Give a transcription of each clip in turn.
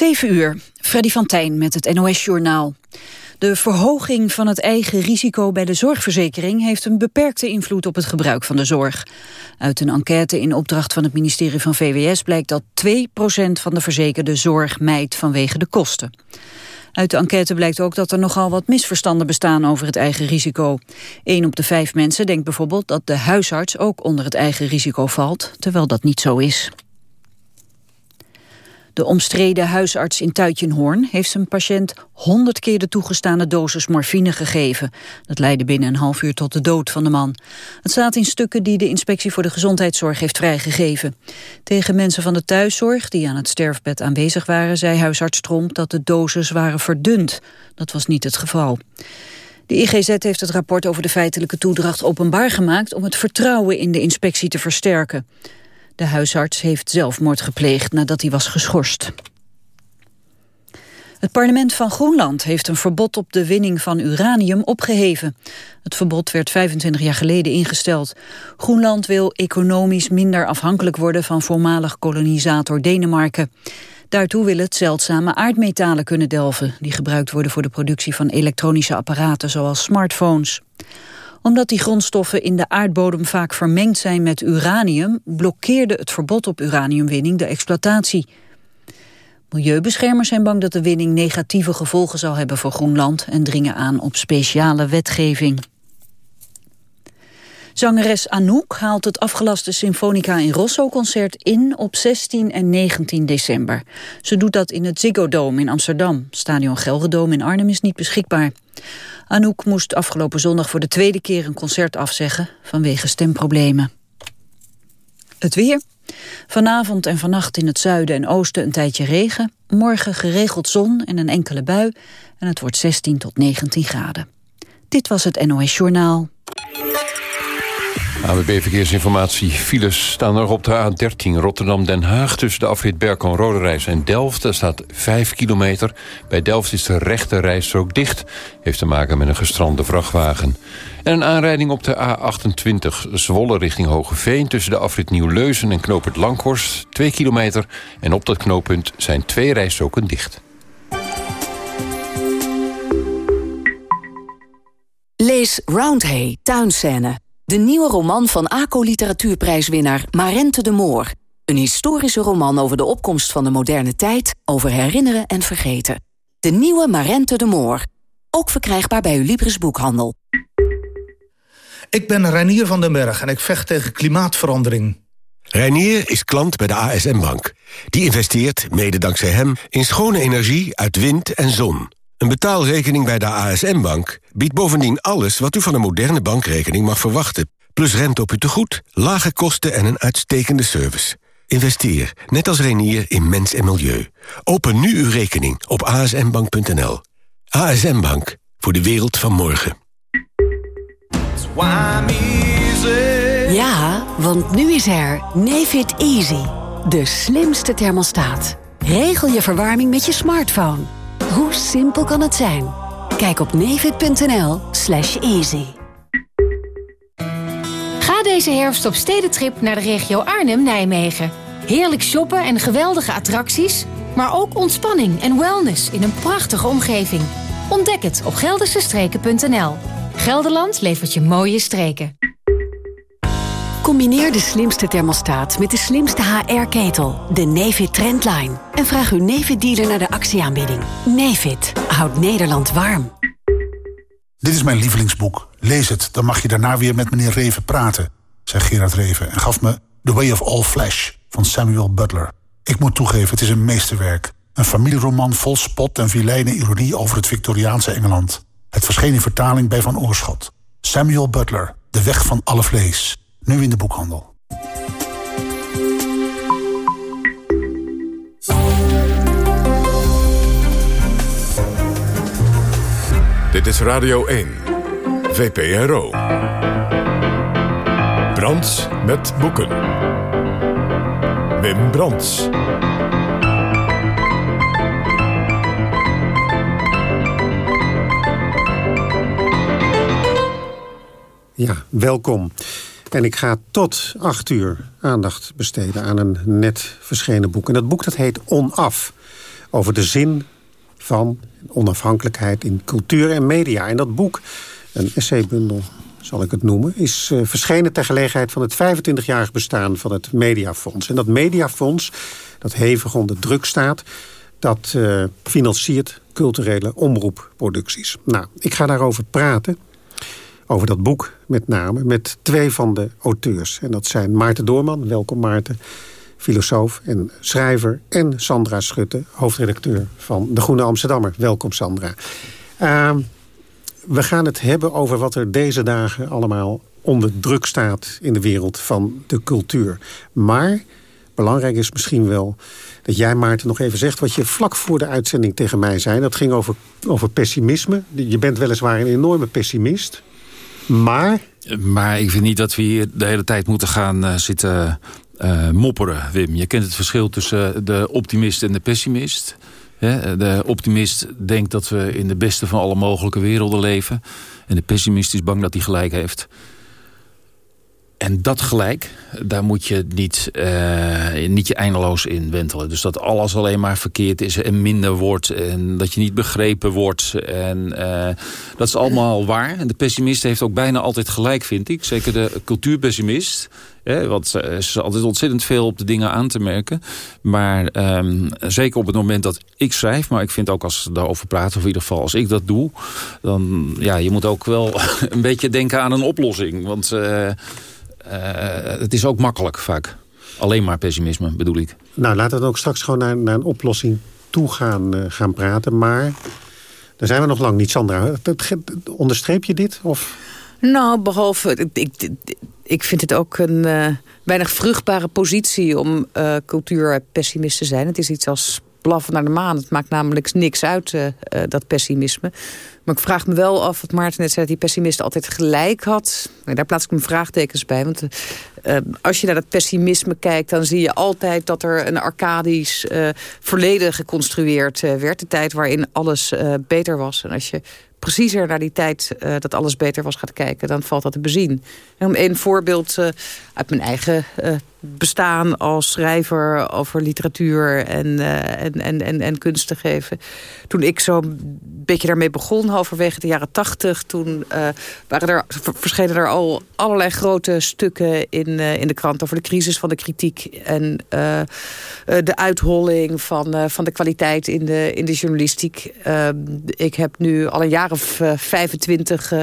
7 uur, Freddy van Tijn met het NOS-journaal. De verhoging van het eigen risico bij de zorgverzekering... heeft een beperkte invloed op het gebruik van de zorg. Uit een enquête in opdracht van het ministerie van VWS... blijkt dat 2% van de verzekerde zorg mijt vanwege de kosten. Uit de enquête blijkt ook dat er nogal wat misverstanden bestaan over het eigen risico. Een op de vijf mensen denkt bijvoorbeeld dat de huisarts ook onder het eigen risico valt, terwijl dat niet zo is. De omstreden huisarts in Tuitjenhoorn heeft zijn patiënt honderd keer de toegestane dosis morfine gegeven. Dat leidde binnen een half uur tot de dood van de man. Het staat in stukken die de Inspectie voor de Gezondheidszorg heeft vrijgegeven. Tegen mensen van de thuiszorg die aan het sterfbed aanwezig waren, zei huisarts Tromp dat de doses waren verdund. Dat was niet het geval. De IGZ heeft het rapport over de feitelijke toedracht openbaar gemaakt om het vertrouwen in de inspectie te versterken. De huisarts heeft zelfmoord gepleegd nadat hij was geschorst. Het parlement van Groenland heeft een verbod op de winning van uranium opgeheven. Het verbod werd 25 jaar geleden ingesteld. Groenland wil economisch minder afhankelijk worden van voormalig kolonisator Denemarken. Daartoe wil het zeldzame aardmetalen kunnen delven... die gebruikt worden voor de productie van elektronische apparaten zoals smartphones omdat die grondstoffen in de aardbodem vaak vermengd zijn met uranium... blokkeerde het verbod op uraniumwinning de exploitatie. Milieubeschermers zijn bang dat de winning negatieve gevolgen zal hebben voor Groenland... en dringen aan op speciale wetgeving. Zangeres Anouk haalt het afgelaste Symfonica in Rosso-concert in op 16 en 19 december. Ze doet dat in het Ziggo Dome in Amsterdam. Stadion Gelredome in Arnhem is niet beschikbaar. Anouk moest afgelopen zondag voor de tweede keer een concert afzeggen vanwege stemproblemen. Het weer. Vanavond en vannacht in het zuiden en oosten een tijdje regen. Morgen geregeld zon en een enkele bui. En het wordt 16 tot 19 graden. Dit was het NOS Journaal. AWB Verkeersinformatie. Files staan er op de A13 Rotterdam-Den Haag... tussen de afrit Berko Roderijs en Delft. Er staat 5 kilometer. Bij Delft is de rechte rijstrook dicht. Heeft te maken met een gestrande vrachtwagen. En een aanrijding op de A28 Zwolle richting Hogeveen... tussen de afrit Nieuw-Leuzen en knooppunt Langhorst. 2 kilometer. En op dat knooppunt zijn twee rijstroken dicht. Lees Roundhay, tuinscène de nieuwe roman van ACO Literatuurprijswinnaar Marente de Moor. Een historische roman over de opkomst van de moderne tijd... over herinneren en vergeten. De nieuwe Marente de Moor. Ook verkrijgbaar bij uw Libris Boekhandel. Ik ben Reinier van den Berg en ik vecht tegen klimaatverandering. Reinier is klant bij de ASM-bank. Die investeert, mede dankzij hem, in schone energie uit wind en zon... Een betaalrekening bij de ASM-bank biedt bovendien alles... wat u van een moderne bankrekening mag verwachten. Plus rente op uw tegoed, lage kosten en een uitstekende service. Investeer, net als Renier, in mens en milieu. Open nu uw rekening op asmbank.nl. ASM Bank, voor de wereld van morgen. Ja, want nu is er Nefit Easy. De slimste thermostaat. Regel je verwarming met je smartphone. Hoe simpel kan het zijn? Kijk op nevid.nl slash easy. Ga deze herfst op stedentrip naar de regio Arnhem-Nijmegen. Heerlijk shoppen en geweldige attracties, maar ook ontspanning en wellness in een prachtige omgeving. Ontdek het op geldersestreken.nl. Gelderland levert je mooie streken. Combineer de slimste thermostaat met de slimste HR-ketel, de Nefit Trendline. En vraag uw Nefit-dealer naar de actieaanbieding. Nefit houdt Nederland warm. Dit is mijn lievelingsboek. Lees het, dan mag je daarna weer met meneer Reven praten, zei Gerard Reven... en gaf me The Way of All Flesh van Samuel Butler. Ik moet toegeven, het is een meesterwerk. Een familieroman vol spot en vilijne ironie over het Victoriaanse Engeland. Het verscheen in vertaling bij Van Oorschot. Samuel Butler, De Weg van Alle Vlees. Nu in de boekhandel. Dit is Radio 1, VPRO. Brands met boeken. Wim Brands. Ja, welkom. En ik ga tot acht uur aandacht besteden aan een net verschenen boek. En dat boek dat heet Onaf. over de zin van onafhankelijkheid in cultuur en media. En dat boek, een essaybundel zal ik het noemen... is uh, verschenen ter gelegenheid van het 25-jarig bestaan van het Mediafonds. En dat Mediafonds, dat hevig onder druk staat... dat uh, financiert culturele omroepproducties. Nou, ik ga daarover praten over dat boek met name... met twee van de auteurs. En dat zijn Maarten Doorman, welkom Maarten... filosoof en schrijver... en Sandra Schutte, hoofdredacteur van De Groene Amsterdammer. Welkom Sandra. Uh, we gaan het hebben over wat er deze dagen allemaal onder druk staat... in de wereld van de cultuur. Maar belangrijk is misschien wel dat jij, Maarten, nog even zegt... wat je vlak voor de uitzending tegen mij zei. Dat ging over, over pessimisme. Je bent weliswaar een enorme pessimist... Maar? Maar ik vind niet dat we hier de hele tijd moeten gaan uh, zitten uh, mopperen, Wim. Je kent het verschil tussen de optimist en de pessimist. De optimist denkt dat we in de beste van alle mogelijke werelden leven. En de pessimist is bang dat hij gelijk heeft. En dat gelijk, daar moet je niet, uh, niet je eindeloos in wentelen. Dus dat alles alleen maar verkeerd is en minder wordt. En dat je niet begrepen wordt. En uh, dat is allemaal waar. En de pessimist heeft ook bijna altijd gelijk, vind ik. Zeker de cultuurpessimist. Hè, want ze is altijd ontzettend veel op de dingen aan te merken. Maar um, zeker op het moment dat ik schrijf... maar ik vind ook als ze daarover praten... of in ieder geval als ik dat doe... dan ja, je moet ook wel een beetje denken aan een oplossing. Want... Uh, het is ook makkelijk vaak. Alleen maar pessimisme bedoel ik. Nou, laten we dan ook straks gewoon naar, naar een oplossing toe gaan, uh, gaan praten. Maar daar zijn we nog lang niet, Sandra. Onderstreep je dit? Of? Nou, behalve... Ik, ik, ik vind het ook een uh, weinig vruchtbare positie om uh, cultuurpessimist te zijn. Het is iets als blaffen naar de maan. Het maakt namelijk niks uit, uh, dat pessimisme. Maar ik vraag me wel af, wat Maarten net zei... dat die pessimist altijd gelijk had. Daar plaats ik mijn vraagtekens bij. Want uh, als je naar dat pessimisme kijkt... dan zie je altijd dat er een arcadisch verleden geconstrueerd werd. De tijd waarin alles beter was. En als je preciezer naar die tijd uh, dat alles beter was gaat kijken... dan valt dat te bezien. En om één voorbeeld uh, uit mijn eigen uh, bestaan als schrijver over literatuur en, en, en, en, en kunst te geven. Toen ik zo'n beetje daarmee begon, halverwege de jaren tachtig... toen waren er, verschenen er al allerlei grote stukken in, in de krant... over de crisis van de kritiek en de uitholling van, van de kwaliteit in de, in de journalistiek. ik heb nu al een jaar of uh, 25 uh,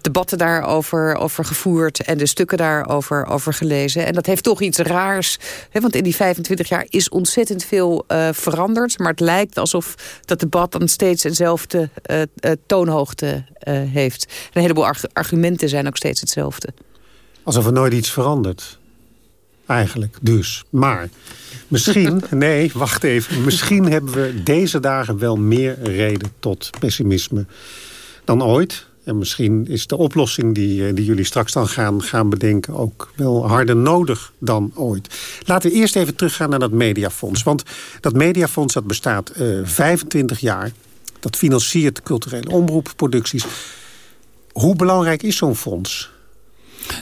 debatten daarover over gevoerd... en de stukken daarover over gelezen. En dat heeft toch iets raars. Hè, want in die 25 jaar is ontzettend veel veranderd. Maar het lijkt alsof dat debat dan steeds eenzelfde uh, toonhoogte heeft. En een heleboel arg argumenten zijn ook steeds hetzelfde. Alsof er nooit iets verandert. Eigenlijk, dus. Maar misschien, nee, wacht even. Misschien hebben we deze dagen wel meer reden tot pessimisme dan ooit. En misschien is de oplossing die, die jullie straks dan gaan, gaan bedenken... ook wel harder nodig dan ooit. Laten we eerst even teruggaan naar dat mediafonds. Want dat mediafonds dat bestaat uh, 25 jaar. Dat financiert culturele omroepproducties. Hoe belangrijk is zo'n fonds?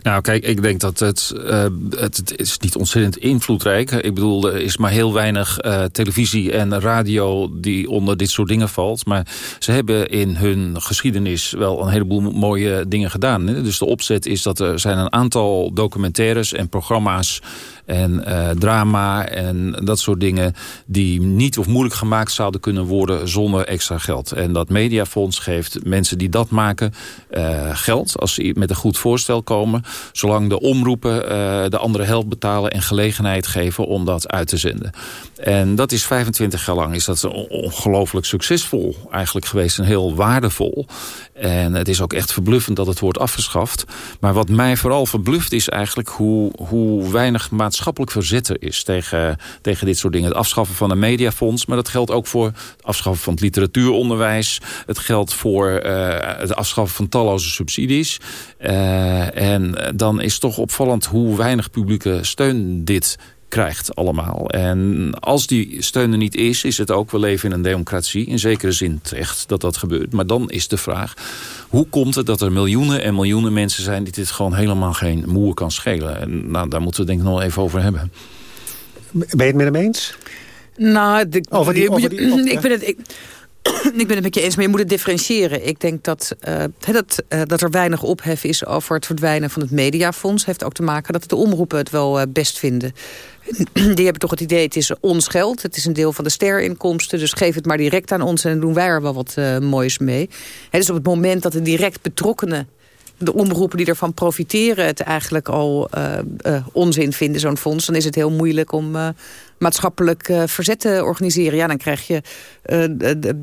Nou, kijk, ik denk dat het, uh, het, het, is niet ontzettend invloedrijk. Ik bedoel, er is maar heel weinig uh, televisie en radio die onder dit soort dingen valt. Maar ze hebben in hun geschiedenis wel een heleboel mooie dingen gedaan. Hè? Dus de opzet is dat er zijn een aantal documentaires en programma's en uh, drama en dat soort dingen... die niet of moeilijk gemaakt zouden kunnen worden zonder extra geld. En dat Mediafonds geeft mensen die dat maken uh, geld... als ze met een goed voorstel komen... zolang de omroepen uh, de andere helft betalen en gelegenheid geven om dat uit te zenden. En dat is 25 jaar lang is dat ongelooflijk succesvol eigenlijk geweest en heel waardevol. En het is ook echt verbluffend dat het wordt afgeschaft. Maar wat mij vooral verbluft is eigenlijk hoe, hoe weinig maatschappelijk verzet er is tegen, tegen dit soort dingen. Het afschaffen van een mediafonds, maar dat geldt ook voor het afschaffen van het literatuuronderwijs. Het geldt voor uh, het afschaffen van talloze subsidies. Uh, en dan is toch opvallend hoe weinig publieke steun dit krijgt allemaal. En als die steun er niet is, is het ook, we leven in een democratie. In zekere zin terecht dat dat gebeurt. Maar dan is de vraag, hoe komt het dat er miljoenen en miljoenen mensen zijn... die dit gewoon helemaal geen moer kan schelen? En nou, daar moeten we denk ik nog even over hebben. Ben je het met hem eens? Nou, de, over die, over die, ik ben het... Ik, ik ben het met je eens, maar je moet het differentiëren. Ik denk dat, uh, dat, uh, dat er weinig ophef is over het verdwijnen van het mediafonds. heeft ook te maken dat de omroepen het wel uh, best vinden. Die hebben toch het idee, het is ons geld. Het is een deel van de sterinkomsten. Dus geef het maar direct aan ons en doen wij er wel wat moois mee. Dus op het moment dat de direct betrokkenen de omroepen die ervan profiteren... het eigenlijk al onzin vinden, zo'n fonds... dan is het heel moeilijk om maatschappelijk verzet te organiseren. Ja, dan krijg je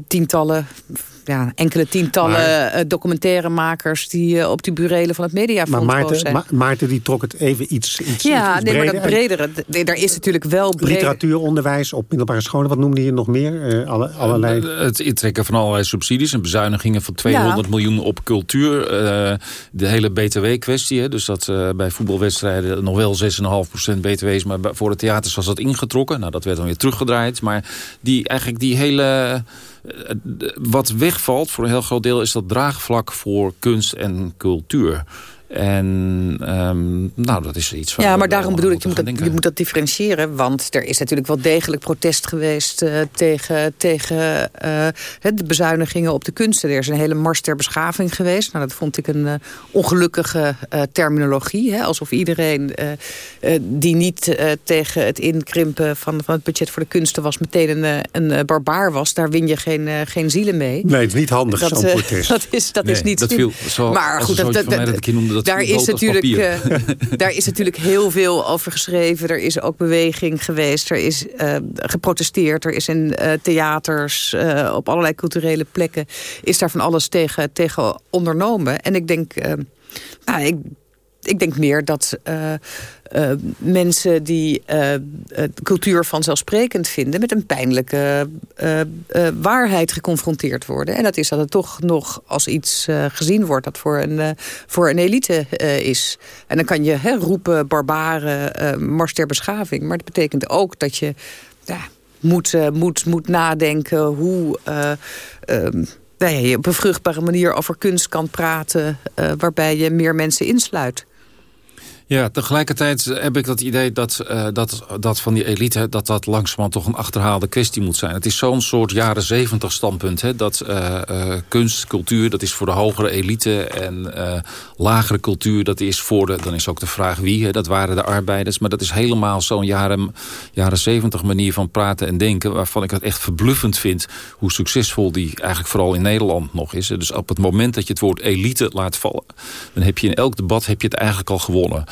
tientallen ja, enkele tientallen maar, uh, documentairemakers... die uh, op die burelen van het mediafonds maar Maarten, zijn. Ma Maarten die trok het even iets, iets Ja, iets nee, breder. maar dat bredere... Er is natuurlijk wel... Breder... Literatuuronderwijs op middelbare scholen. Wat noemde je nog meer? Uh, alle, allerlei... Het intrekken van allerlei subsidies en bezuinigingen van 200 ja. miljoen op cultuur. de hele btw-kwestie. Dus dat bij voetbalwedstrijden nog wel 6,5% btw is. Maar voor de theaters was dat ingetrokken. Nou, dat werd dan weer teruggedraaid. Maar die, eigenlijk die hele wat wegvalt voor een heel groot deel is dat draagvlak voor kunst en cultuur. En um, nou, dat is iets van. Ja, maar daarom bedoel ik, je moet, dat, je moet dat differentiëren. Want er is natuurlijk wel degelijk protest geweest uh, tegen, tegen uh, de bezuinigingen op de kunsten. Er is een hele mars ter beschaving geweest. Nou, dat vond ik een uh, ongelukkige terminologie. Hè? Alsof iedereen die niet tegen het inkrimpen van, van het budget voor de kunsten was, meteen een, een barbaar was. Daar win je geen, geen zielen mee. Nee, het is niet handig, zo'n protest. dat is, dat nee, is niet. Dat viel, zo, maar goed, dat, dat, dat, dat, noemde, dat daar is, natuurlijk, uh, daar is natuurlijk heel veel over geschreven. Er is ook beweging geweest. Er is uh, geprotesteerd. Er is in uh, theaters, op allerlei culturele plekken... is daar van alles tegen, tegen ondernomen. En ik denk... nou, ik, ik denk meer dat uh, uh, mensen die uh, cultuur vanzelfsprekend vinden... met een pijnlijke waarheid geconfronteerd worden. En dat is dat het toch nog als iets gezien wordt... dat voor een, voor een elite is. En dan kan je he, roepen, barbaren, mars ter beschaving. Maar dat betekent ook dat je ja, moet, moet, moet nadenken hoe... Um, dat je op een vruchtbare manier over kunst kan praten... Waarbij je meer mensen insluit. Ja, tegelijkertijd heb ik dat idee dat, uh, dat, dat van die elite... dat dat langzamerhand toch een achterhaalde kwestie moet zijn. Het is zo'n soort jaren zeventig standpunt. Hè, dat uh, uh, kunst, cultuur, dat is voor de hogere elite... en lagere cultuur, dat is voor de... dan is ook de vraag wie, hè, dat waren de arbeiders. Maar dat is helemaal zo'n jaren, jaren zeventig manier van praten en denken... waarvan ik het echt verbluffend vind... hoe succesvol die eigenlijk vooral in Nederland nog is. Dus op het moment dat je het woord elite laat vallen... dan heb je in elk debat heb je het eigenlijk al gewonnen.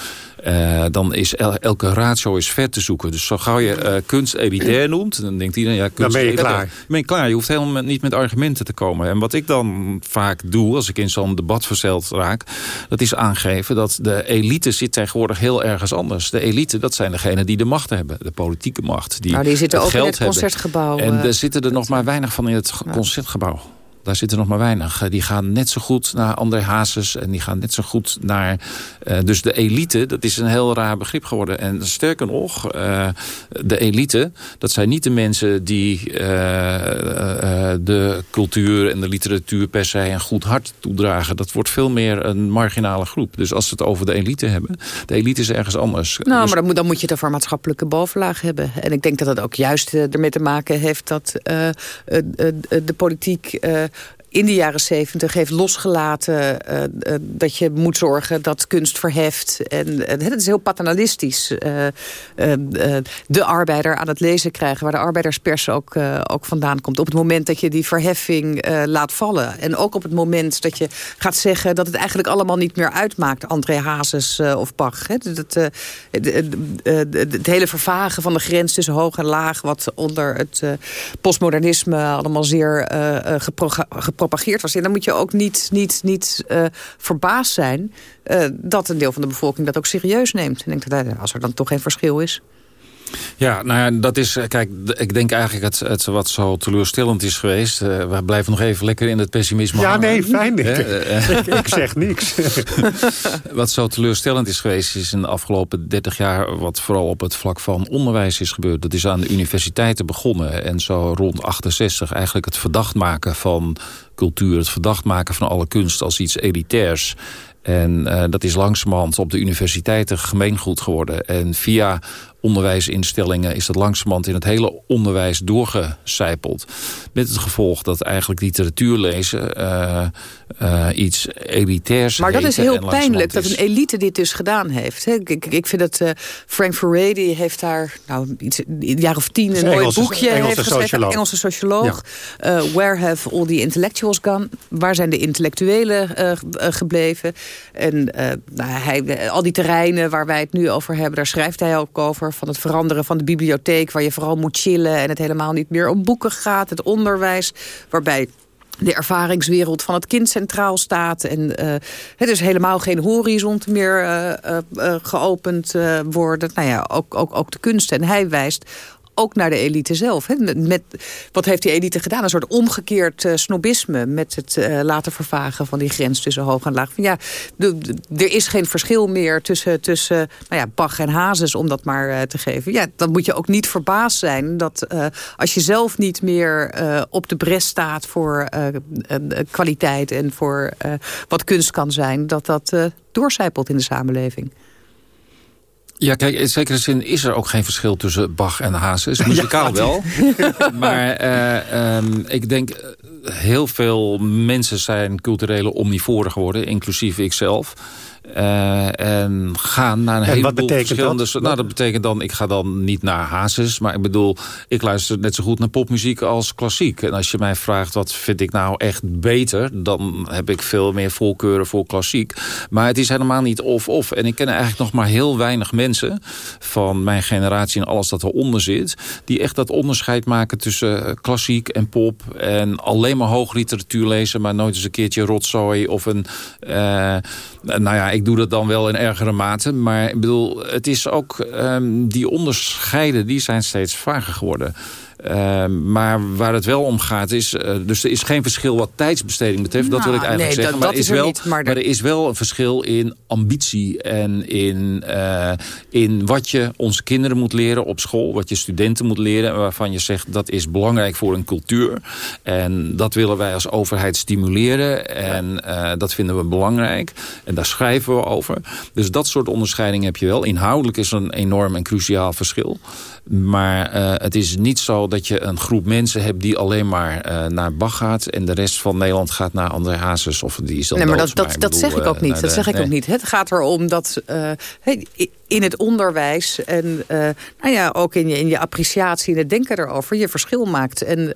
Uh, dan is el elke ratio is ver te zoeken. Dus zo gauw je uh, kunst elitair noemt, dan denkt iedereen... Ja, kunst dan ben je klaar. Dan ben je klaar. Je hoeft helemaal niet met argumenten te komen. En wat ik dan vaak doe, als ik in zo'n debat verzeld raak... dat is aangeven dat de elite zit tegenwoordig heel ergens anders. De elite, dat zijn degenen die de macht hebben. De politieke macht. Die, nou, die zitten ook geld in het concertgebouw. Hebben. En uh, er zitten er nog maar weinig van in het concertgebouw. Daar zitten nog maar weinig. Die gaan net zo goed naar André Hazes. En die gaan net zo goed naar... Uh, dus de elite, dat is een heel raar begrip geworden. En sterker nog, uh, de elite... dat zijn niet de mensen die uh, de cultuur en de literatuur... per se een goed hart toedragen. Dat wordt veel meer een marginale groep. Dus als we het over de elite hebben... de elite is ergens anders. Nou, dus, maar dan moet, dan moet je het over maatschappelijke bovenlaag hebben. En ik denk dat dat ook juist ermee te maken heeft... dat de politiek in de jaren zeventig heeft losgelaten uh, uh, dat je moet zorgen dat kunst verheft. En het is heel paternalistisch. de arbeider aan het lezen krijgen, waar de arbeiderspers ook, ook vandaan komt. Op het moment dat je die verheffing laat vallen. En ook op het moment dat je gaat zeggen dat het eigenlijk allemaal niet meer uitmaakt. André Hazes of Bach. Hè? Dat, het, hele vervagen van de grens tussen hoog en laag... wat onder het postmodernisme allemaal zeer geprogrameerd gepropageerd was. En dan moet je ook niet, niet, niet uh, verbaasd zijn... Uh, dat een deel van de bevolking dat ook serieus neemt. En ik denk dat als er dan toch geen verschil is... Ja, nou ja, dat is, kijk, ik denk eigenlijk het, het wat zo teleurstellend is geweest. Uh, we blijven nog even lekker in het pessimisme Ja, hangen. nee, fijn. Ik, ik, ik zeg niks. wat zo teleurstellend is geweest, is in de afgelopen 30 jaar... wat vooral op het vlak van onderwijs is gebeurd. Dat is aan de universiteiten begonnen. En zo rond 68 eigenlijk het verdacht maken van cultuur... het verdacht maken van alle kunst als iets elitairs... En uh, dat is langzamerhand op de universiteiten gemeengoed geworden. En via onderwijsinstellingen... is dat langzamerhand in het hele onderwijs doorgecijpeld. Met het gevolg dat eigenlijk literatuur lezen uh, uh, iets elitairs Maar dat is heel pijnlijk dat een elite dit dus gedaan heeft. Ik, ik, ik vind dat uh, Frank Furedi die heeft daar nou, iets, een jaar of tien een mooi boekje Engelse heeft geschreven. Socioloog. Engelse socioloog. Ja. where have all the intellectuals gone? Waar zijn de intellectuelen gebleven? En nou, hij, al die terreinen waar wij het nu over hebben... daar schrijft hij ook over. Van het veranderen van de bibliotheek... waar je vooral moet chillen en het helemaal niet meer om boeken gaat. Het onderwijs, waarbij de ervaringswereld van het kind centraal staat. En uh, het is helemaal geen horizon meer uh, uh, geopend worden. Nou ja, ook, ook, ook de kunst. En hij wijst ook naar de elite zelf. Hè. Met, wat heeft die elite gedaan? Een soort omgekeerd uh, snobisme... met het uh, laten vervagen van die grens tussen hoog en laag. Van, ja, er is geen verschil meer tussen, tussen nou ja, Bach en Hazes... om dat maar uh, te geven. Ja, dan moet je ook niet verbaasd zijn... dat als je zelf niet meer op de bres staat... voor kwaliteit en voor wat kunst kan zijn... dat dat doorcijpelt in de samenleving. Ja, kijk, in zekere zin is er ook geen verschil tussen Bach en Hazes. Muzikaal ja, wel. maar uh, um, ik denk, eh, heel veel mensen zijn culturele omnivoren geworden, inclusief ikzelf. Uh, en gaan naar een en heleboel verschillende... Dat? Nou, dat betekent dan, ik ga dan niet naar Hazes... maar ik bedoel, ik luister net zo goed naar popmuziek als klassiek. En als je mij vraagt, wat vind ik nou echt beter... dan heb ik veel meer voorkeuren voor klassiek. Maar het is helemaal niet of-of. En ik ken eigenlijk nog maar heel weinig mensen... van mijn generatie en alles dat eronder zit... die echt dat onderscheid maken tussen klassiek en pop... en alleen maar hoogliteratuur lezen... maar nooit eens een keertje rotzooi of een... Uh, nou ja, ik doe dat dan wel in ergere mate. Maar ik bedoel, het is ook... Um, die onderscheiden, die zijn steeds vager geworden. Uh, maar waar het wel om gaat is... Uh, dus er is geen verschil wat tijdsbesteding betreft. Nou, dat wil ik nou, eigenlijk zeggen. Dat, maar, dat is, er wel, niet, maar, maar, er is wel een verschil in ambitie. En in, uh, in wat je onze kinderen moet leren op school. Wat je studenten moet leren. Waarvan je zegt dat is belangrijk voor een cultuur. En dat willen wij als overheid stimuleren. En ja. dat vinden we belangrijk. En daar schrijven we over. Dus dat soort onderscheiding heb je wel. Inhoudelijk is er een enorm en cruciaal verschil. Maar het is niet zo dat je een groep mensen hebt die alleen maar uh, naar Bach gaat... en de rest van Nederland gaat naar André Hazes. Of die is dan nee, maar dat, dat, dat zeg ik ook niet. Dat zeg ik ook niet. Het gaat erom dat... Uh, in het onderwijs en uh, nou ja, ook in je, in je appreciatie en het denken erover je verschil maakt. En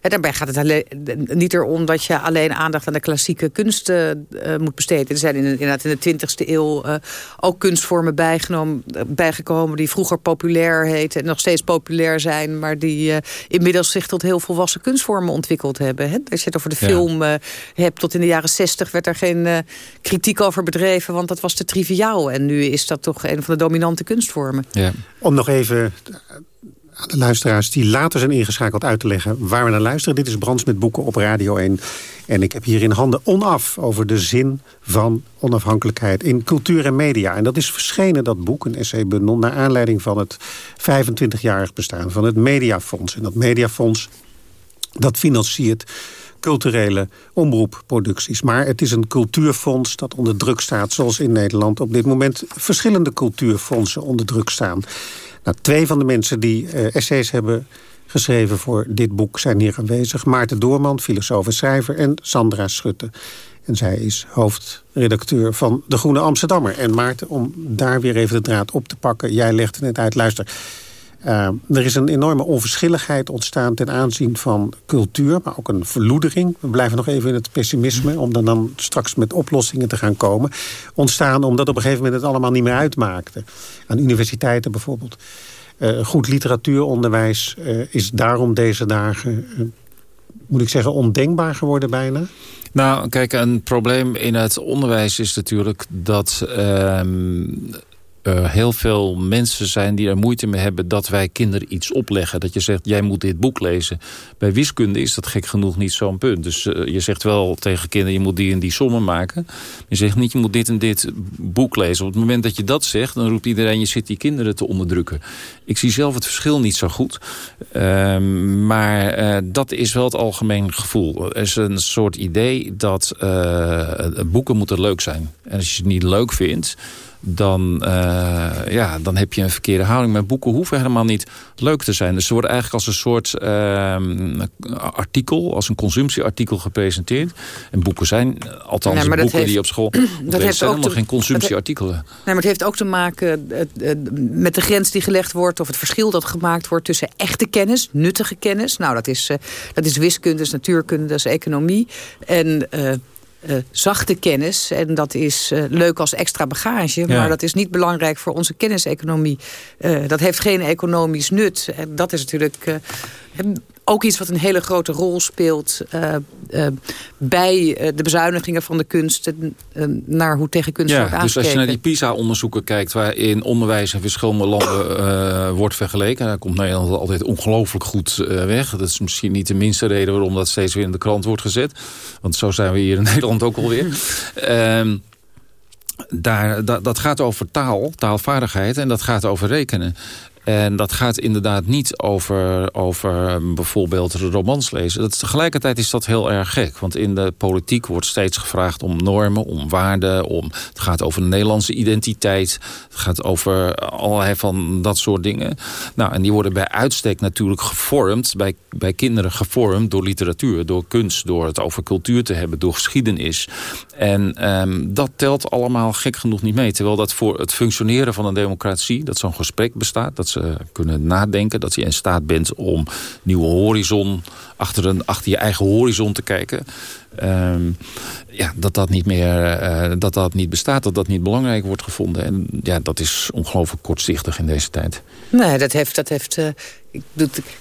daarbij gaat het alleen, niet erom dat je alleen aandacht aan de klassieke kunsten moet besteden. Er zijn in, inderdaad in de 20e eeuw ook kunstvormen bijgenomen, bijgekomen die vroeger populair heten en nog steeds populair zijn, maar die inmiddels zich tot heel volwassen kunstvormen ontwikkeld hebben. Hè? Als je het over de film hebt, tot in de jaren 60 werd er geen kritiek over bedreven, want dat was te triviaal. En nu is dat toch een van de dominante kunstvormen. Ja. Om nog even aan de luisteraars die later zijn ingeschakeld uit te leggen... waar we naar luisteren. Dit is Brands met Boeken op Radio 1. En ik heb hier in handen onaf over de zin van onafhankelijkheid... in cultuur en media. En dat is verschenen, dat boek, een essaybundel... naar aanleiding van het 25-jarig bestaan van het Mediafonds. En dat Mediafonds, dat financiert culturele omroepproducties. Maar het is een cultuurfonds dat onder druk staat... zoals in Nederland op dit moment verschillende cultuurfondsen onder druk staan. Nou, twee van de mensen die uh, essays hebben geschreven voor dit boek zijn hier aanwezig. Maarten Doorman, filosoof en schrijver, en Sandra Schutte. En zij is hoofdredacteur van De Groene Amsterdammer. En Maarten, om daar weer even de draad op te pakken... jij legde het uit, luister... Uh, er is een enorme onverschilligheid ontstaan ten aanzien van cultuur, maar ook een verloedering. We blijven nog even in het pessimisme, om dan, dan straks met oplossingen te gaan komen. Ontstaan omdat op een gegeven moment het allemaal niet meer uitmaakte. Aan universiteiten bijvoorbeeld. Uh, goed literatuuronderwijs uh, is daarom deze dagen, moet ik zeggen, ondenkbaar geworden bijna. Nou, kijk, een probleem in het onderwijs is natuurlijk dat... Ehm, uh, heel veel mensen zijn die er moeite mee hebben... dat wij kinderen iets opleggen. Dat je zegt, jij moet dit boek lezen. Bij wiskunde is dat gek genoeg niet zo'n punt. Dus uh, je zegt wel tegen kinderen, je moet die en die sommen maken. Je zegt niet, je moet dit en dit boek lezen. Op het moment dat je dat zegt, dan roept iedereen... je zit die kinderen te onderdrukken. Ik zie zelf het verschil niet zo goed. Uh, maar uh, dat is wel het algemeen gevoel. Er is een soort idee dat boeken moeten leuk zijn. En als je het niet leuk vindt dan, uh, ja, dan heb je een verkeerde houding. Maar boeken hoeven helemaal niet leuk te zijn. Dus ze worden eigenlijk als een soort uh, artikel, als een consumptieartikel gepresenteerd. En boeken zijn, althans nee, boeken heeft, die op school... dat heeft zijn helemaal geen consumptieartikelen. Nee, maar het heeft ook te maken met de grens die gelegd wordt... of het verschil dat gemaakt wordt tussen echte kennis, nuttige kennis. Nou, dat is, uh, dat is wiskunde, dat is natuurkunde, dat is economie. En... Uh, uh, zachte kennis. En dat is uh, leuk als extra bagage. Ja. Maar dat is niet belangrijk voor onze kenniseconomie. Uh, dat heeft geen economisch nut. En dat is natuurlijk ook iets wat een hele grote rol speelt uh, uh, bij uh, de bezuinigingen van de kunst naar hoe tegen kunst ja, wordt aangekeken. Dus als je naar die PISA-onderzoeken kijkt waarin onderwijs in verschillende landen wordt vergeleken, dan komt Nederland altijd ongelooflijk goed weg. Dat is misschien niet de minste reden waarom dat steeds weer in de krant wordt gezet. Want zo zijn we hier in Nederland ook alweer. Ehm, daar, dat, dat gaat over taal, taalvaardigheid en dat gaat over rekenen. En dat gaat inderdaad niet over, over ehm, bijvoorbeeld romans lezen. Dat, tegelijkertijd is dat heel erg gek. Want in de politiek wordt steeds gevraagd om normen, om waarden. Om, het gaat over de Nederlandse identiteit. Het gaat over allerlei van dat soort dingen. Nou, en die worden bij uitstek natuurlijk gevormd. Bij, bij kinderen gevormd door literatuur, door kunst. Door het over cultuur te hebben, door geschiedenis. En um, dat telt allemaal gek genoeg niet mee. Terwijl dat voor het functioneren van een democratie... dat zo'n gesprek bestaat, dat kunnen nadenken... dat je in staat bent om nieuwe horizon... achter, een, achter je eigen horizon te kijken... Um, ja, dat dat niet meer uh, dat dat niet bestaat, dat dat niet belangrijk wordt gevonden. En ja, dat is ongelooflijk kortzichtig in deze tijd. Nee, dat heeft, dat heeft uh, ik,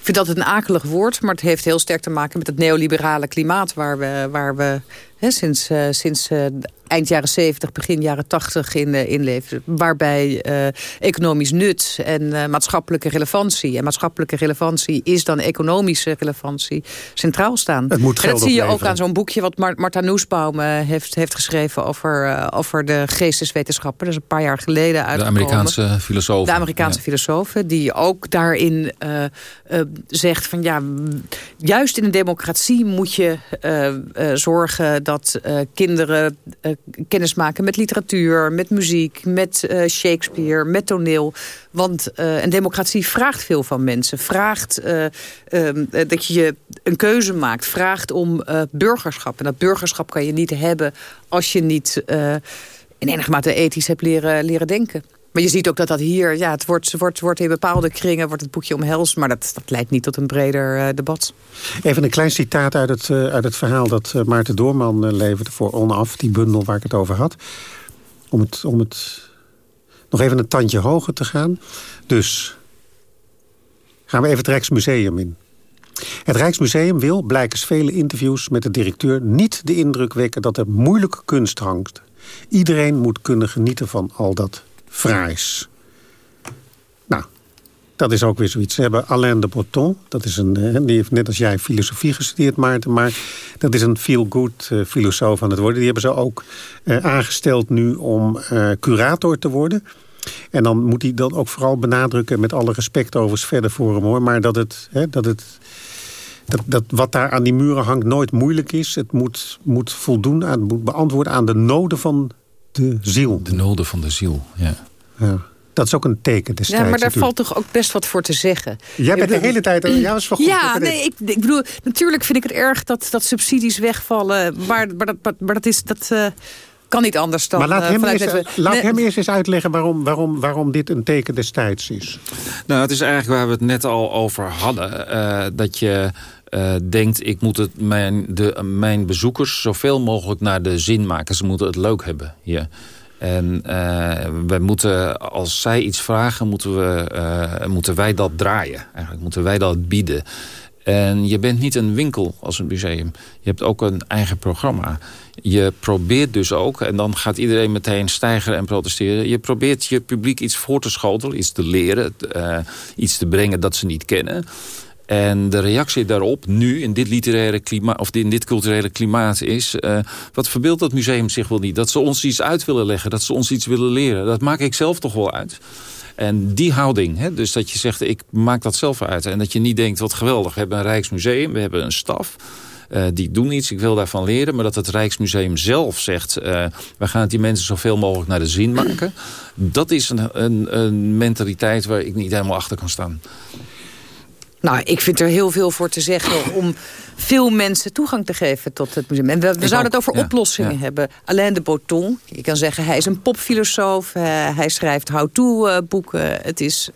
vind dat een akelig woord, maar het heeft heel sterk te maken met het neoliberale klimaat waar we, waar we hè, sinds, uh, sinds eind jaren 70, begin jaren 80 in, uh, inleven. Waarbij uh, economisch nut en uh, maatschappelijke relevantie... en maatschappelijke relevantie is dan economische relevantie centraal staan. Het moet en dat zie je ook aan zo'n boekje wat Mar Marta Noesbaum heeft, heeft geschreven... Over, over de geesteswetenschappen. Dat is een paar jaar geleden uitgekomen. De Amerikaanse filosoof. De Amerikaanse ja. filosofen, die ook daarin zegt van... ja, juist in een democratie moet je zorgen dat kinderen kennis maken met literatuur, met muziek, met uh, Shakespeare, met toneel. Want uh, een democratie vraagt veel van mensen. Vraagt uh, dat je een keuze maakt. Vraagt om burgerschap. En dat burgerschap kan je niet hebben als je niet in enige mate ethisch hebt leren, leren denken. Maar je ziet ook dat dat hier, ja, het wordt, wordt, wordt in bepaalde kringen wordt het boekje omhelst, maar dat, dat leidt niet tot een breder uh, debat. Even een klein citaat uit het, uh, uit het verhaal dat uh, Maarten Doorman leverde voor Onaf, die bundel waar ik het over had. Om het, om het nog even een tandje hoger te gaan. Dus gaan we even het Rijksmuseum in. Het Rijksmuseum wil, blijkens vele interviews met de directeur... niet de indruk wekken dat er moeilijke kunst hangt. Iedereen moet kunnen genieten van al dat fraais. Nou, dat is ook weer zoiets. Ze hebben Alain de Botton. Dat is een, eh, die heeft net als jij filosofie gestudeerd, Maarten. Maar dat is een feel-good uh, filosoof aan het worden. Die hebben ze ook uh, aangesteld nu om curator te worden. En dan moet hij dan ook vooral benadrukken... met alle respect overigens verder voor hem hoor... maar dat het, hè, dat het dat, dat wat daar aan die muren hangt nooit moeilijk is. Het moet, moet voldoen aan, moet beantwoorden aan de noden van de ziel. De noden van de ziel, ja. ja. Dat is ook een teken destijds. Ja, maar daar valt toch ook best wat voor te zeggen. Jij bent de hele tijd... Ja, was wel goed. Ja, nee, ik, ik, bedoel, natuurlijk vind ik het erg dat, dat subsidies wegvallen. Maar, maar, dat, maar dat is... Dat, uh, kan niet anders dan... Maar laat hem, uh, eerst, laat nee. hem eerst eens uitleggen waarom, waarom, waarom dit een teken destijds is. Nou, het is eigenlijk waar we het net al over hadden. Uh, dat je uh, denkt... ik moet het mijn, de, mijn bezoekers zoveel mogelijk naar de zin maken. Ze moeten het leuk hebben hier. En uh, wij moeten, als zij iets vragen, moeten, we, uh, moeten wij dat draaien. Eigenlijk moeten wij dat bieden. En je bent niet een winkel als een museum. Je hebt ook een eigen programma. Je probeert dus ook, en dan gaat iedereen meteen stijgen en protesteren... je probeert je publiek iets voor te schotelen, iets te leren... Iets te brengen dat ze niet kennen... En de reactie daarop nu in dit literaire klimaat of in dit culturele klimaat is... Uh, wat verbeeldt dat museum zich wel niet? Dat ze ons iets uit willen leggen, dat ze ons iets willen leren. Dat maak ik zelf toch wel uit. En die houding, hè, dus dat je zegt ik maak dat zelf uit. En dat je niet denkt wat geweldig, we hebben een Rijksmuseum, we hebben een staf... die doen iets, ik wil daarvan leren. Maar dat het Rijksmuseum zelf zegt... we gaan die mensen zoveel mogelijk naar de zin maken. Dat is een, een, een mentaliteit waar ik niet helemaal achter kan staan. Nou, ik vind er heel veel voor te zeggen om veel mensen toegang te geven tot het museum. En we, we zouden het over oplossingen hebben. Alain de Botton, je kan zeggen hij is een popfilosoof. Uh, hij schrijft how-to-boeken. het is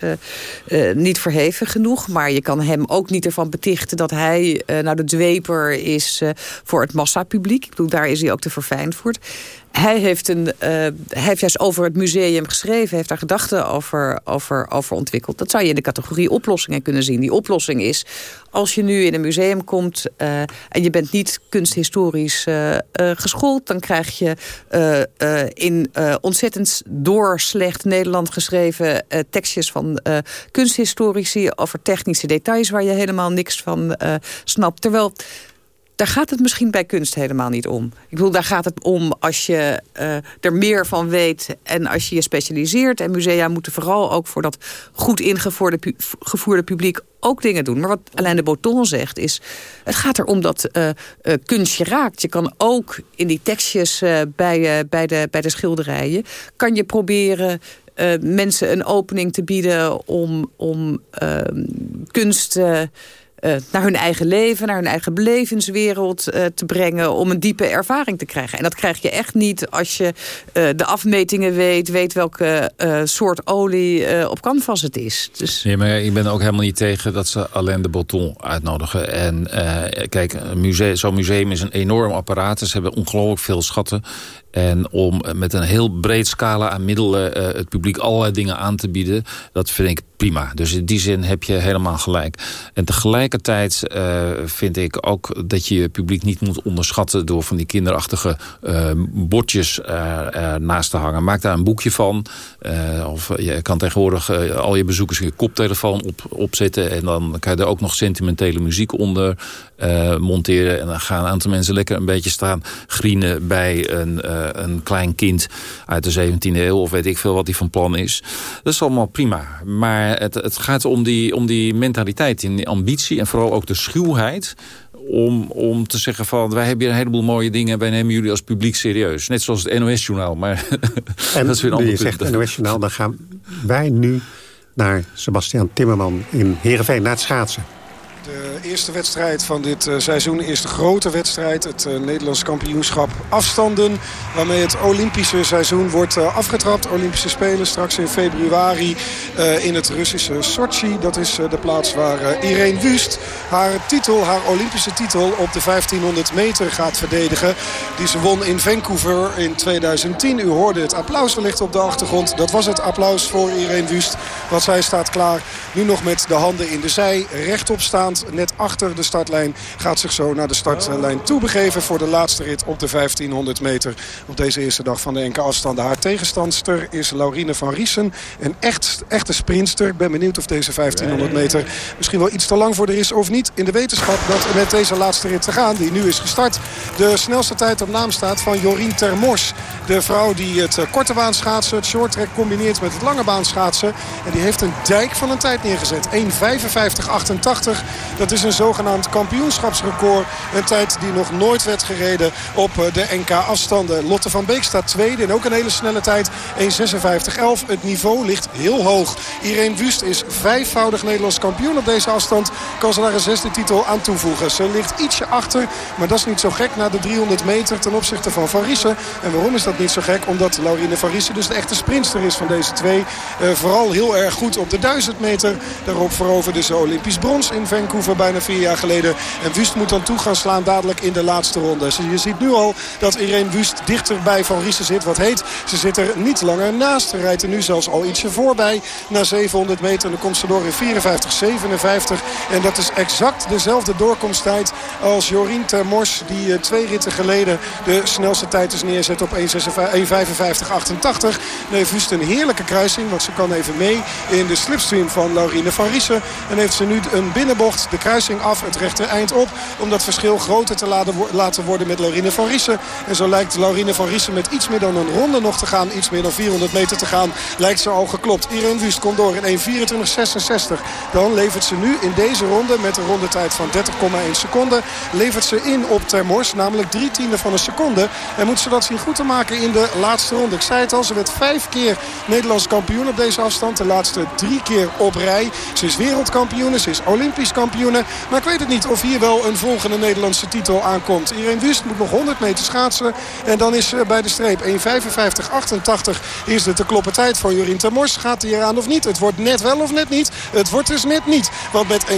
uh, niet verheven genoeg. Maar je kan hem ook niet ervan betichten dat hij nou de dweper is voor het massapubliek. Ik bedoel, daar is hij ook te verfijnd voor hij heeft, een, hij heeft juist over het museum geschreven. heeft daar gedachten over, over, over ontwikkeld. Dat zou je in de categorie oplossingen kunnen zien. Die oplossing is, als je nu in een museum komt... Uh, en je bent niet kunsthistorisch uh, geschoold... dan krijg je in ontzettend door slecht Nederland geschreven... tekstjes van kunsthistorici over technische details... waar je helemaal niks van snapt. Terwijl daar gaat het misschien bij kunst helemaal niet om. Ik bedoel, daar gaat het om als je uh, er meer van weet... en als je je specialiseert. En musea moeten vooral ook voor dat goed ingevoerde gevoerde publiek ook dingen doen. Maar wat Alain de Botton zegt is... het gaat erom dat uh, uh, kunst je raakt. Je kan ook in die tekstjes bij, bij, de, bij de schilderijen... kan je proberen mensen een opening te bieden om, om ehm, kunst naar hun eigen leven, naar hun eigen belevenswereld uh, te brengen... om een diepe ervaring te krijgen. En dat krijg je echt niet als je uh, de afmetingen weet... weet welke soort olie op canvas het is. Dus... Nee, maar ik ben ook helemaal niet tegen dat ze Alain de Botton uitnodigen. En kijk, zo'n museum is een enorm apparaat. Ze hebben ongelooflijk veel schatten. En om met een heel breed scala aan middelen het publiek allerlei dingen aan te bieden... dat vind ik prima. Dus in die zin heb je helemaal gelijk. En tegelijkertijd uh, vind ik ook dat je je publiek niet moet onderschatten... door van die kinderachtige uh, bordjes naast te hangen. Maak daar een boekje van. of je kan tegenwoordig al je bezoekers je koptelefoon op, opzetten... en dan kan je er ook nog sentimentele muziek onder monteren. En dan gaan een aantal mensen lekker een beetje staan grienen... bij een, een klein kind uit de 17e eeuw... of weet ik veel wat die van plan is. Dat is allemaal prima. Maar het, het gaat om die, om die mentaliteit, die ambitie en vooral ook de schuwheid om, om te zeggen van wij hebben hier een heleboel mooie dingen... wij nemen jullie als publiek serieus. Net zoals het NOS-journaal. Maar en dat is weer een ander je zegt NOS-journaal, dan gaan wij nu naar Sebastian Timmerman in Heerenveen, naar het schaatsen. De eerste wedstrijd van dit uh, seizoen, de eerste grote wedstrijd. Het uh, Nederlands kampioenschap afstanden. Waarmee het Olympische seizoen wordt uh, afgetrapt. Olympische Spelen straks in februari in het Russische Sochi. Dat is de plaats waar Irene Wust haar titel, haar Olympische titel op de 1500 meter gaat verdedigen. Die ze won in Vancouver in 2010. U hoorde het applaus wellicht op de achtergrond. Dat was het applaus voor Irene Wust. Want zij staat klaar nu nog met de handen in de zij. Rechtop staan net achter de startlijn. Gaat zich zo naar de startlijn toe begeven voor de laatste rit op de 1500 meter. Op deze eerste dag van de enkele afstanden. Haar tegenstandster is Laurine van Riesen. Een echt, echte sprinster. Ik ben benieuwd of deze 1500 meter misschien wel iets te lang voor de is of niet. In de wetenschap dat met deze laatste rit te gaan, die nu is gestart... de snelste tijd op naam staat van Jorien Termors. De vrouw die het eh, korte baan schaatsen, het short track combineert met het lange baan schaatsen. En die heeft een dijk van een tijd neergezet. 1.55.88. Dat is een zogenaamd kampioenschapsrecord. Een tijd die nog nooit werd gereden op eh, de NK-afstanden. Lotte van Beek staat tweede en ook een hele snelle tijd. 1.56.11. Het niveau ligt heel hoog. Irene Wust is vijfvoudig Nederlands kampioen op deze afstand. Kan ze daar een zesde titel aan toevoegen. Ze ligt ietsje achter, maar dat is niet zo gek na de 300 meter ten opzichte van Van Riesen. En waarom is dat niet zo gek? Omdat Laurine Van Riesen dus de echte sprinster is van deze twee. Uh, vooral heel erg goed op de 1000 meter. Daarop veroverde ze Olympisch brons in Vancouver. Vancouver bijna vier jaar geleden. En Wust moet dan toe gaan slaan dadelijk in de laatste ronde. Je ziet nu al dat Irene Wust dichter bij Van Riesen zit. Wat heet, ze zit er niet langer naast. Ze rijdt er nu zelfs al ietsje voorbij. Na 700 meter en dan komt ze door in 54-57. En dat is exact dezelfde doorkomsttijd als Jorien Termors. Die uh, twee ritten geleden de snelste tijd is neerzet op 1.55-88. Nu heeft Wust een heerlijke kruising. Want ze kan even mee in de slipstream van Laurine van Riesen. En heeft ze nu een binnenbocht de kruising af, het rechter eind op. Om dat verschil groter te laten worden met Laurine van Riesen. En zo lijkt Laurine van Riesen met iets meer dan een ronde nog te gaan. Iets meer dan 400 meter te gaan. Lijkt ze al geklopt. Irene Wust komt door in 1.24.66. Dan levert ze nu in deze ronde met een rondetijd van 30,1 seconden. Levert ze in op Termors. Namelijk drie tiende van een seconde. En moet ze dat zien goed te maken in de laatste ronde. Ik zei het al, ze werd vijf keer Nederlands kampioen op deze afstand. De laatste drie keer op rij. Ze is wereldkampioen, ze is olympisch kampioen. Maar ik weet het niet of hier wel een volgende Nederlandse titel aankomt. Irene Wust moet nog 100 meter schaatsen. En dan is ze bij de streep 1.55.88 is de te kloppen tijd voor Jorien Termors. Gaat hij eraan of niet? Het wordt net wel of net niet. Het wordt dus net niet. Want met 1.56.37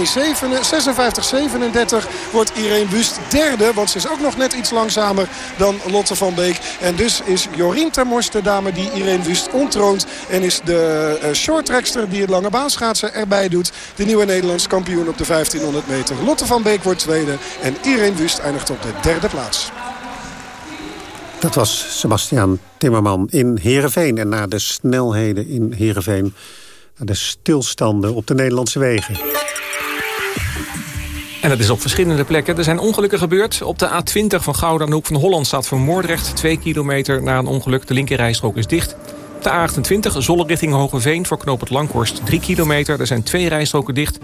wordt Irene Wust derde. Want ze is ook nog net iets langzamer dan Lotte van Beek. En dus is Jorien Termors de dame die Irene Wust ontroont. En is de uh, shorttrackster die het lange baanschaatsen erbij doet. De nieuwe Nederlands kampioen op de 1500 meter. Lotte van Beek wordt tweede. En Irene Wust eindigt op de derde plaats. Dat was Sebastiaan Timmerman in Heerenveen. En na de snelheden in Heerenveen... naar de stilstanden op de Nederlandse wegen. En dat is op verschillende plekken. Er zijn ongelukken gebeurd. Op de A20 van Gouda en Hoek van Holland staat voor Moordrecht... 2 kilometer na een ongeluk. De linkerrijstrook is dicht. De A28 Zolle richting Hogeveen voor knoop het Langhorst 3 kilometer. Er zijn twee rijstroken dicht.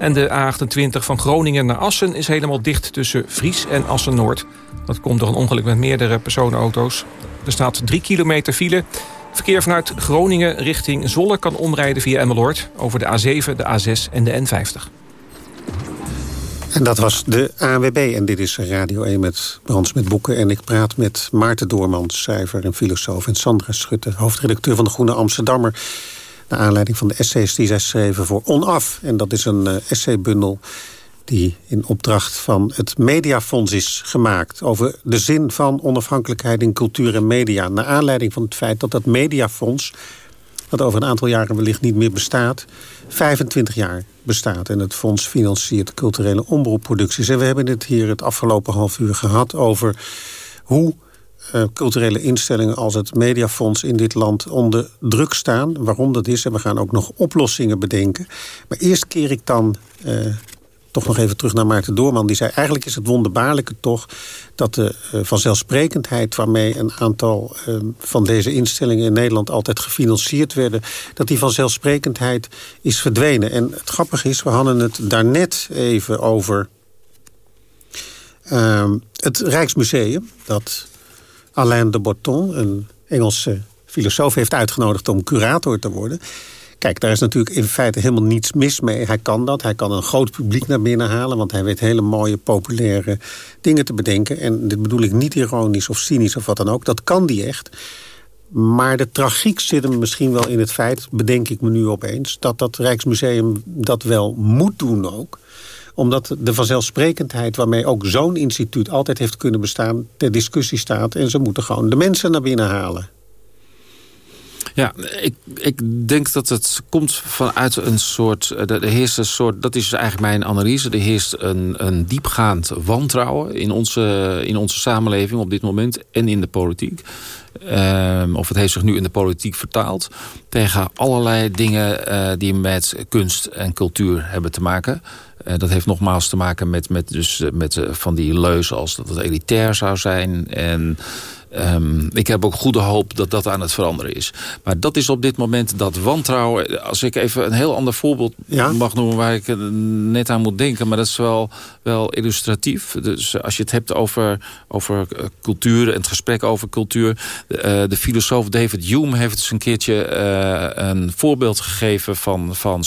En de A28 van Groningen naar Assen is helemaal dicht tussen Vries en Assen-Noord. Dat komt door een ongeluk met meerdere personenauto's. Er staat 3 kilometer file. Verkeer vanuit Groningen richting Zolle kan omrijden via Emmeloord... over de A7, de A6 en de N50. En dat was de ANWB. En dit is Radio 1 met Brands met Boeken. En ik praat met Maarten Doormans, schrijver en filosoof... en Sandra Schutte, hoofdredacteur van de Groene Amsterdammer... naar aanleiding van de essays die zij schreven voor Onaf. En dat is een uh, essaybundel die in opdracht van het Mediafonds is gemaakt... over de zin van onafhankelijkheid in cultuur en media... naar aanleiding van het feit dat dat Mediafonds... dat over een aantal jaren wellicht niet meer bestaat... 25 jaar bestaat. En het fonds financiert culturele omroepproducties. En we hebben het hier het afgelopen half uur gehad over hoe culturele instellingen als het Mediafonds in dit land onder druk staan. Waarom dat is. En we gaan ook nog oplossingen bedenken. Maar eerst keer ik dan uh, toch nog even terug naar Maarten Doorman. Die zei, eigenlijk is het wonderbaarlijke toch... dat de uh, vanzelfsprekendheid waarmee een aantal van deze instellingen in Nederland... altijd gefinancierd werden, dat die vanzelfsprekendheid is verdwenen. En het grappige is, we hadden het daarnet even over... Uh, het Rijksmuseum, dat Alain de Botton, een Engelse filosoof... heeft uitgenodigd om curator te worden... Kijk, daar is natuurlijk in feite helemaal niets mis mee. Hij kan dat. Hij kan een groot publiek naar binnen halen. Want hij weet hele mooie, populaire dingen te bedenken. En dit bedoel ik niet ironisch of cynisch of wat dan ook. Dat kan die echt. Maar de tragiek zit hem misschien wel in het feit, bedenk ik me nu opeens... dat dat Rijksmuseum dat wel moet doen ook omdat de vanzelfsprekendheid waarmee ook zo'n instituut altijd heeft kunnen bestaan... ter discussie staat en ze moeten gewoon de mensen naar binnen halen. Ja, ik, ik denk dat het komt vanuit een soort... Eh, er heerst een soort, dat is eigenlijk mijn analyse. Er heerst een, een diepgaand wantrouwen in onze, in onze samenleving op dit moment en in de politiek. Um, of het heeft zich nu in de politiek vertaald... tegen allerlei dingen uh, die met kunst en cultuur hebben te maken. Uh, dat heeft nogmaals te maken met, met, dus, met uh, van die leuzen als dat het elitair zou zijn... en Um, ik heb ook goede hoop dat dat aan het veranderen is. Maar dat is op dit moment dat wantrouwen. Als ik even een heel ander voorbeeld ja? mag noemen... waar ik net aan moet denken, maar dat is wel, wel illustratief. Dus als je het hebt over, over eh, cultuur en het gesprek over cultuur... Uh, de filosoof David Hume heeft eens een keertje uh, een voorbeeld gegeven van, van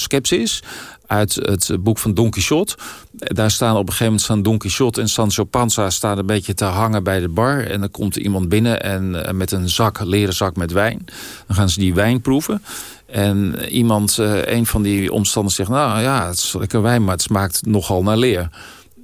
uit het boek van Don Quixote. Daar staan op een gegeven moment staan Don Quixote en Sancho Panza staan een beetje te hangen bij de bar. En dan komt iemand binnen en eh, met een zak, leren zak met wijn. Dan gaan ze die wijn proeven. En iemand, uh, een van die omstanders zegt, nou ja, het is lekker wijn, maar het smaakt nogal naar leer.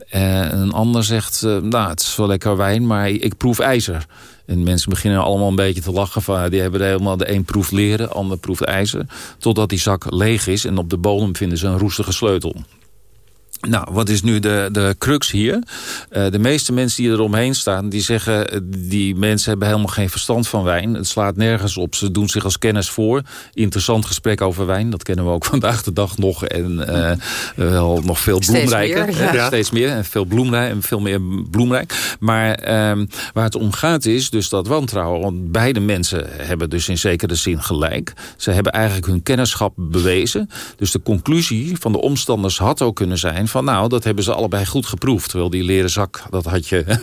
En een ander zegt, uh, nou het is wel lekker wijn, maar ik proef ijzer. En mensen beginnen allemaal een beetje te lachen. Van, die hebben helemaal de een proeft leren, de ander proeft ijzer. Totdat die zak leeg is en op de bodem vinden ze een roestige sleutel. Nou, wat is nu de, de crux hier? Uh, de meeste mensen die eromheen staan, die zeggen... Eh, die mensen hebben helemaal geen verstand van wijn. Het slaat nergens op. Ze doen zich als kennis voor. Interessant gesprek over wijn. Dat kennen we ook vandaag de dag nog. En uh, wel nog veel bloemrijker. Steeds meer, ja. Steeds meer. En veel bloemrijk en veel meer bloemrijk. Maar uh, waar het om gaat is dus dat wantrouwen. Want beide mensen hebben dus in zekere zin gelijk. Ze hebben eigenlijk hun kennischap bewezen. Dus de conclusie van de omstanders had ook kunnen zijn van nou, dat hebben ze allebei goed geproefd. Terwijl die leren zak, dat had je,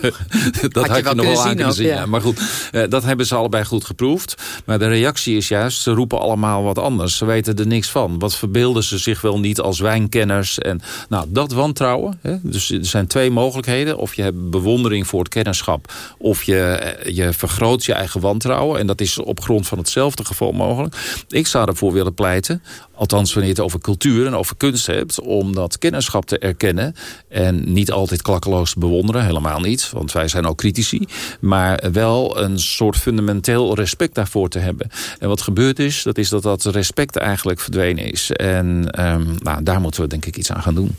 dat had je, nog wel aan kunnen zien. Ja. Maar goed, uh, dat hebben ze allebei goed geproefd. Maar de reactie is juist, ze roepen allemaal wat anders. Ze weten er niks van. Wat verbeelden ze zich wel niet als wijnkenners? En nou, dat wantrouwen. Hè? Dus er zijn twee mogelijkheden. Of je hebt bewondering voor het kennerschap. Of je, eh, je vergroot je eigen wantrouwen. En dat is op grond van hetzelfde geval mogelijk. Ik zou ervoor willen pleiten Althans, wanneer je het over cultuur en over kunst hebt... om dat kennerschap te erkennen en niet altijd klakkeloos te bewonderen. Helemaal niet, want wij zijn ook critici. Maar wel een soort fundamenteel respect daarvoor te hebben. En wat gebeurd is, dat is dat dat respect eigenlijk verdwenen is. En um, nou, daar moeten we denk ik iets aan gaan doen.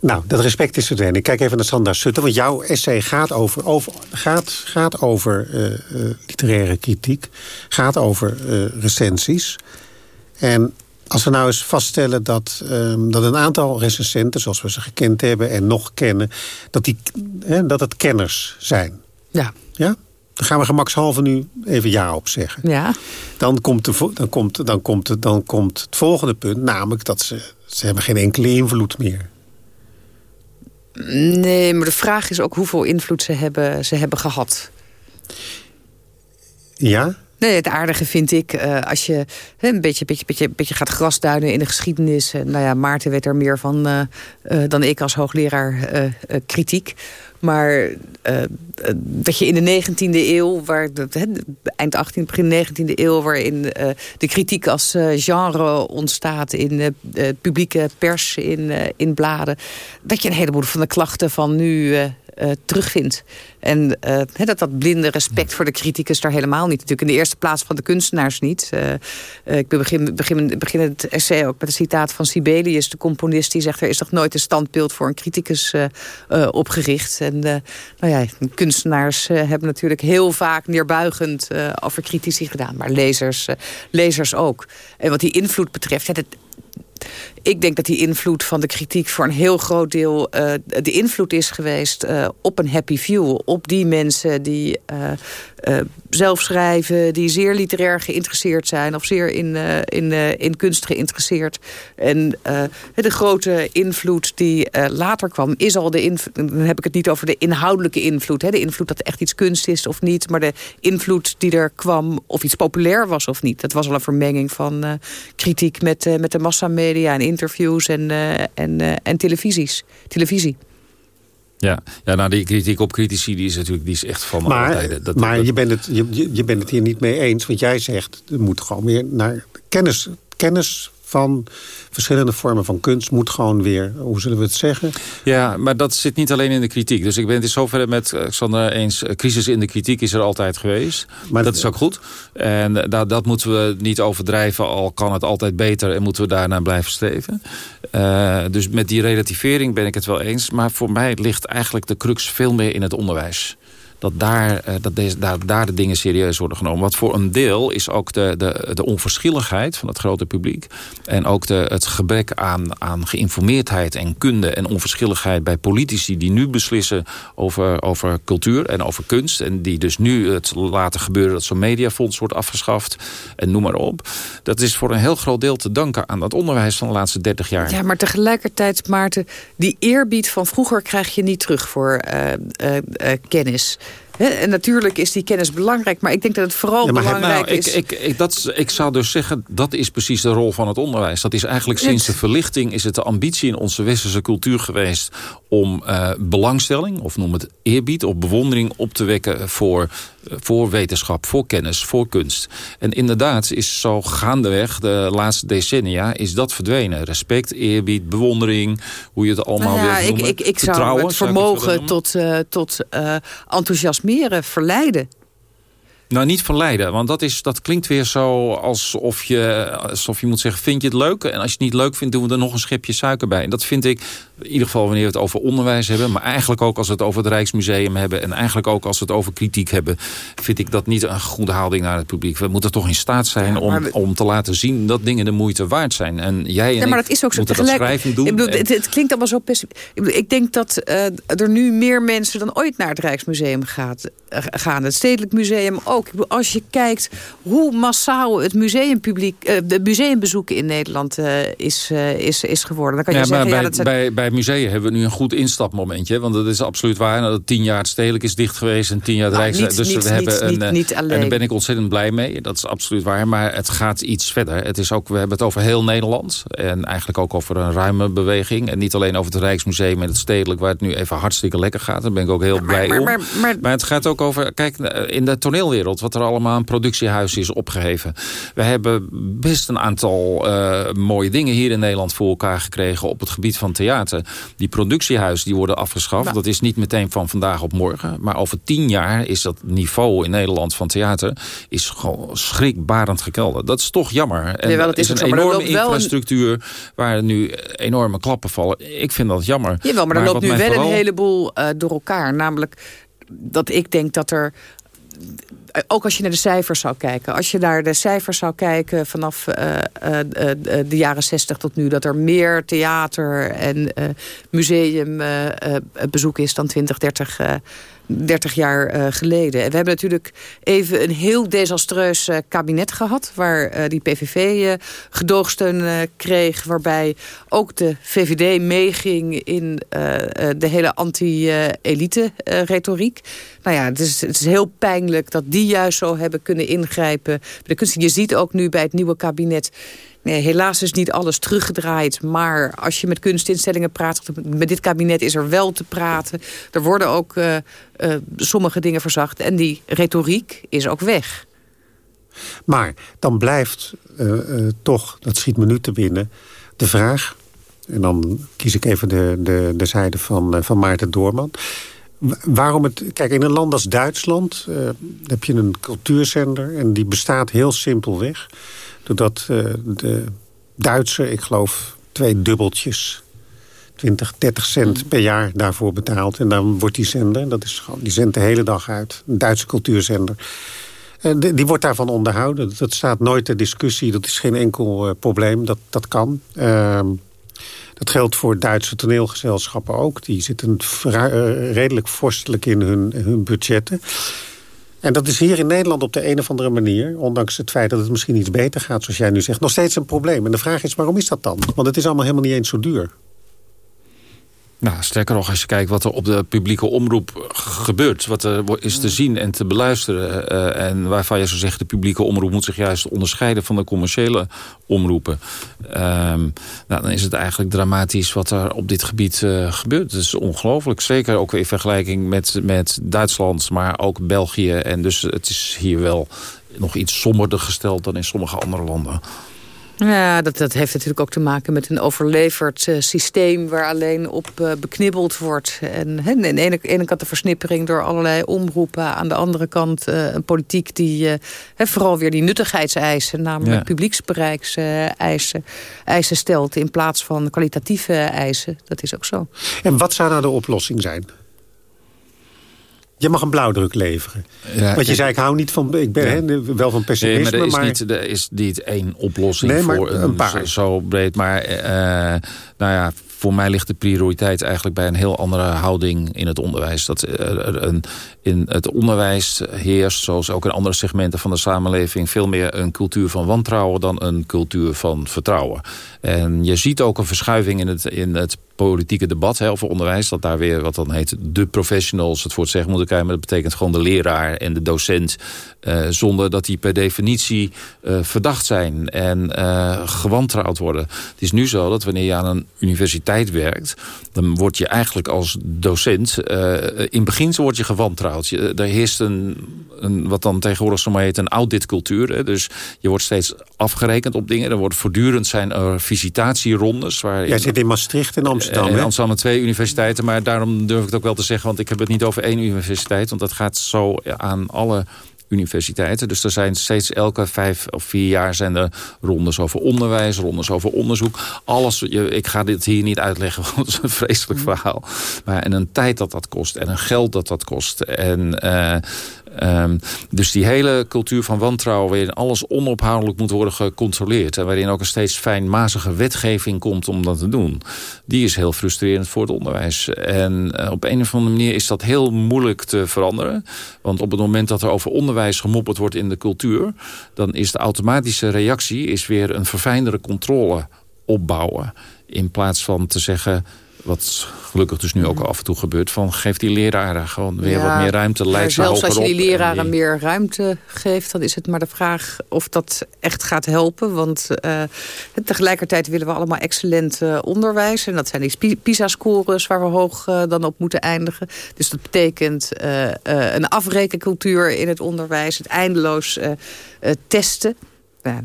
Nou, dat respect is verdwenen. Ik kijk even naar Sandra Sutter, want jouw essay gaat over, over, gaat, gaat over uh, uh, literaire kritiek. Gaat over uh, recensies. En als we nou eens vaststellen dat, um, dat een aantal recensenten... zoals we ze gekend hebben en nog kennen... dat, die, dat het kenners zijn. Ja. Ja? Dan gaan we gemakshalve nu even ja op zeggen. Ja. Dan komt, de, dan komt, dan komt, dan komt het volgende punt, namelijk dat ze, ze hebben geen enkele invloed meer. Nee, maar de vraag is ook hoeveel invloed ze hebben, ze hebben gehad. Ja? Nee, het aardige vind ik, uh, als je een beetje, beetje, beetje, beetje gaat grasduinen in de geschiedenis. Uh, nou ja, Maarten weet er meer van uh, dan ik als hoogleraar kritiek. Maar dat je in de 19e eeuw, waar eind 18e, begin 19e eeuw... waarin de kritiek als genre ontstaat in publieke pers, in, in bladen... dat je een heleboel van de klachten van nu terugvindt. En dat dat blinde respect voor de criticus daar helemaal niet. Natuurlijk in de eerste plaats van de kunstenaars niet. Ik begin, begin, begin het essay ook met een citaat van Sibelius, de componist. Die zegt, er is nog nooit een standbeeld voor een criticus opgericht. Nou ja, kunstenaars hebben natuurlijk heel vaak neerbuigend over critici gedaan. Maar lezers, lezers ook. En wat die invloed betreft, ik denk dat die invloed van de kritiek voor een heel groot deel... De invloed is geweest op een happy view. Op die mensen die zelf schrijven, die zeer literair geïnteresseerd zijn... of zeer in, in, in kunst geïnteresseerd. En de grote invloed die later kwam, is al de dan heb ik het niet over de inhoudelijke invloed. Hè, de invloed dat echt iets kunst is of niet... maar de invloed die er kwam, of iets populair was of niet. Dat was al een vermenging van kritiek met, met de massamedia en interviews en, en, en televisies, televisie. Ja, ja nou die kritiek op critici die is natuurlijk die is echt van maar, tijden. Dat, maar je, bent het, je, je bent het hier niet mee eens, want jij zegt... er moet gewoon weer naar kennis, kennis van verschillende vormen van kunst moet gewoon weer, hoe zullen we het zeggen? Ja, maar dat zit niet alleen in de kritiek. Dus ik ben het in zoverre met Xander eens, crisis in de kritiek is er altijd geweest. Maar dat is ook goed. En dat, dat moeten we niet overdrijven, al kan het altijd beter en moeten we daarna blijven streven. Uh, dus met die relativering ben ik het wel eens. Maar voor mij ligt eigenlijk de crux veel meer in het onderwijs dat daar, eh, dat deze, daar, daar de dingen serieus worden genomen. Want voor een deel is ook de, de, de onverschilligheid van het grote publiek... en ook de, het gebrek aan, aan geïnformeerdheid en kunde en onverschilligheid... bij politici die nu beslissen over, over cultuur en over kunst... en die dus nu het laten gebeuren dat zo'n mediafonds wordt afgeschaft... en noem maar op. Dat is voor een heel groot deel te danken aan het onderwijs van de laatste 30 jaar. Ja, maar tegelijkertijd, Maarten, die eerbied van vroeger krijg je niet terug voor uh, uh, kennis en natuurlijk is die kennis belangrijk, maar ik denk dat het vooral belangrijk nou, is... Ik, ik, ik, dat, ik zou dus zeggen, dat is precies de rol van het onderwijs. Dat is eigenlijk sinds de verlichting is het de ambitie in onze westerse cultuur geweest... om uh, belangstelling, of noem het eerbied, of bewondering op te wekken voor voor wetenschap, voor kennis, voor kunst. En inderdaad is zo gaandeweg de laatste decennia is dat verdwenen. Respect, eerbied, bewondering, hoe je het allemaal nou ja, noemen. Ik, ik, ik zou het vermogen tot, uh, tot uh, enthousiasmeren, verleiden. Nou, niet verleiden, want dat, is, dat klinkt weer zo alsof je, alsof je moet zeggen... vind je het leuk? En als je het niet leuk vindt, doen we er nog een schepje suiker bij. En dat vind ik, in ieder geval wanneer we het over onderwijs hebben... maar eigenlijk ook als we het over het Rijksmuseum hebben... en eigenlijk ook als we het over kritiek hebben... vind ik dat niet een goede houding naar het publiek. We moeten toch in staat zijn om, om te laten zien... dat dingen de moeite waard zijn. En jij en ja, maar dat is ook zo moeten tegelijk, dat doen. Ik bedoel, het, het, klinkt allemaal zo pessimistisch. Ik, ik, denk dat uh, er nu meer mensen dan ooit naar het Rijksmuseum gaat, uh, gaan. Het Stedelijk Museum ook. Ik bedoel, als je kijkt hoe massaal het museumpubliek, uh, de museumbezoeken in Nederland is, is, is geworden. Dan kan je ja, zeggen, bij, ja, dat zijn... bij, bij musea hebben we nu een goed instapmomentje. Want dat is absoluut waar. Nou, dat tien jaar het Stedelijk is dicht geweest en tien jaar het Nou, Rijks... dus niet- we hebben niet- een, niet en daar ben ik ontzettend blij mee. Dat is absoluut waar. Maar het gaat iets verder. Het is ook, we hebben het over heel Nederland. En eigenlijk ook over een ruime beweging. En niet alleen over het Rijksmuseum en het Stedelijk... waar het nu even hartstikke lekker gaat. Daar ben ik ook heel blij maar- om. maar- maar- Maar het gaat ook over, kijk, in de toneelwereld... wat er allemaal aan productiehuis is opgeheven. We hebben best een aantal eh, mooie dingen hier in Nederland voor elkaar gekregen... op het gebied van theater. Die productiehuizen die worden afgeschaft. Nou. Dat is niet meteen van vandaag op morgen. Maar over tien jaar is dat niveau in Nederland van theater... is gewoon schrikbarend gekelderd. Dat is toch jammer. En er is een zo, maar enorme een- infrastructuur... waar nu enorme klappen vallen. Ik vind dat jammer. Jawel, maar er loopt nu wel vooral- een heleboel eh, door elkaar. Namelijk dat ik denk dat er... eh, Ook als je naar de cijfers zou kijken. Als je naar de cijfers zou kijken vanaf eh, eh, de jaren 60 tot nu... dat er meer theater en museumbezoek is dan 20, 30, eh, 30 jaar eh, geleden. En we hebben natuurlijk even een heel desastreus eh, kabinet gehad... waar eh, die PVV gedoogsteun kreeg... waarbij ook de VVD meeging in de hele anti-elite-retoriek. nou ja, het is, het is heel pijnlijk dat die juist zo hebben kunnen ingrijpen. je ziet ook nu bij het nieuwe kabinet... Nee, helaas is niet alles teruggedraaid. Maar als je met kunstinstellingen praat... met dit kabinet is er wel te praten. Er worden ook eh, eh, sommige dingen verzacht. En die retoriek is ook weg. Maar dan blijft eh, toch, dat schiet me nu te binnen, de vraag... en dan kies ik even de, de, de zijde van, van Maarten Doorman... Wa- Waarom het... Kijk, in een land als Duitsland heb je een cultuurzender... en die bestaat heel simpelweg. Doordat eh, de Duitser, ik geloof, twee dubbeltjes... 20, 30 cent per jaar daarvoor betaalt. En dan wordt die zender, dat is gewoon, die zendt de hele dag uit. Een Duitse cultuurzender. En die, die wordt daarvan onderhouden. Dat staat nooit ter discussie. Dat is geen enkel eh, probleem. Dat, dat kan. Ehm, dat geldt voor Duitse toneelgezelschappen ook. Die zitten eh, redelijk vorstelijk in hun, hun budgetten. En dat is hier in Nederland op de een of andere manier... ondanks het feit dat het misschien iets beter gaat, zoals jij nu zegt... nog steeds een probleem. En de vraag is, waarom is dat dan? Want het is allemaal helemaal niet eens zo duur. Nou, sterker nog, als je kijkt wat er op de publieke omroep gebeurt... wat er is te zien en te beluisteren... eh, en waarvan je zo zegt, de publieke omroep moet zich juist onderscheiden... van de commerciële omroepen. Ehm, nou, dan is het eigenlijk dramatisch wat er op dit gebied eh, gebeurt. Het is ongelooflijk. Zeker ook in vergelijking met, met Duitsland, maar ook België. En dus het is hier wel nog iets somberder gesteld dan in sommige andere landen. Ja, dat, dat heeft natuurlijk ook te maken met een overleverd eh, systeem... waar alleen op eh, beknibbeld wordt. En hè, aan de ene, ene kant de versnippering door allerlei omroepen... aan de andere kant eh, een politiek die hè, vooral weer die nuttigheidseisen... namelijk Ja. publieksbereikseisen eisen stelt... in plaats van kwalitatieve eisen. Dat is ook zo. En wat zou nou de oplossing zijn? Je mag een blauwdruk leveren. Ja, Want je zei, ik hou niet van... Ik ben Ja. wel van Nee, pessimisme, maar er is, maar... Niet, er is niet één oplossing Nee, voor een een, paar. Zo, zo breed. Maar eh, nou ja, voor mij ligt de prioriteit eigenlijk bij een heel andere houding in het onderwijs. Dat er een, in het onderwijs heerst, zoals ook in andere segmenten van de samenleving, veel meer een cultuur van wantrouwen dan een cultuur van vertrouwen. En je ziet ook een verschuiving in het, in het politieke debat hè, over onderwijs. Dat daar weer wat dan heet de professionals het voor het zeggen moeten krijgen. Maar dat betekent gewoon de leraar en de docent. eh, zonder dat die per definitie eh, verdacht zijn en eh, gewantrouwd worden. Het is nu zo dat wanneer je aan een universiteit werkt... dan word je eigenlijk als docent... in beginsel word je gewantrouwd. Je, er heerst een, een, wat dan tegenwoordig zo maar heet, een auditcultuur. Hè. Dus je wordt steeds afgerekend op dingen. Er wordt voortdurend zijn er visitatierondes. Jij zit in Maastricht en Amsterdam, in hè? Amsterdam en twee universiteiten. Maar daarom durf ik het ook wel te zeggen. Want ik heb het niet over één universiteit. Want dat gaat zo aan alle universiteiten. Dus er zijn steeds elke vijf of vier jaar zijn er rondes over onderwijs, rondes over onderzoek. Alles, ik ga dit hier niet uitleggen, want het is een vreselijk mm. verhaal. Maar en een tijd dat dat kost en een geld dat dat kost. En uh, Um, dus die hele cultuur van wantrouwen... waarin alles onophoudelijk moet worden gecontroleerd... en waarin ook een steeds fijnmazige wetgeving komt om dat te doen... die is heel frustrerend voor het onderwijs. En uh, op een of andere manier is dat heel moeilijk te veranderen. Want op het moment dat er over onderwijs gemopperd wordt in de cultuur... dan is de automatische reactie is weer een verfijndere controle opbouwen. In plaats van te zeggen wat gelukkig dus nu ook af en toe gebeurt... van geef die leraren gewoon weer wat meer ruimte. Leidt zelfs als je die leraren meer ruimte geeft... dan is het maar de vraag of dat echt gaat helpen. Want uh, tegelijkertijd willen we allemaal excellent uh, onderwijs. En dat zijn die PISA-scores waar we hoog uh, dan op moeten eindigen. Dus dat betekent een afrekencultuur in het onderwijs. Het eindeloos testen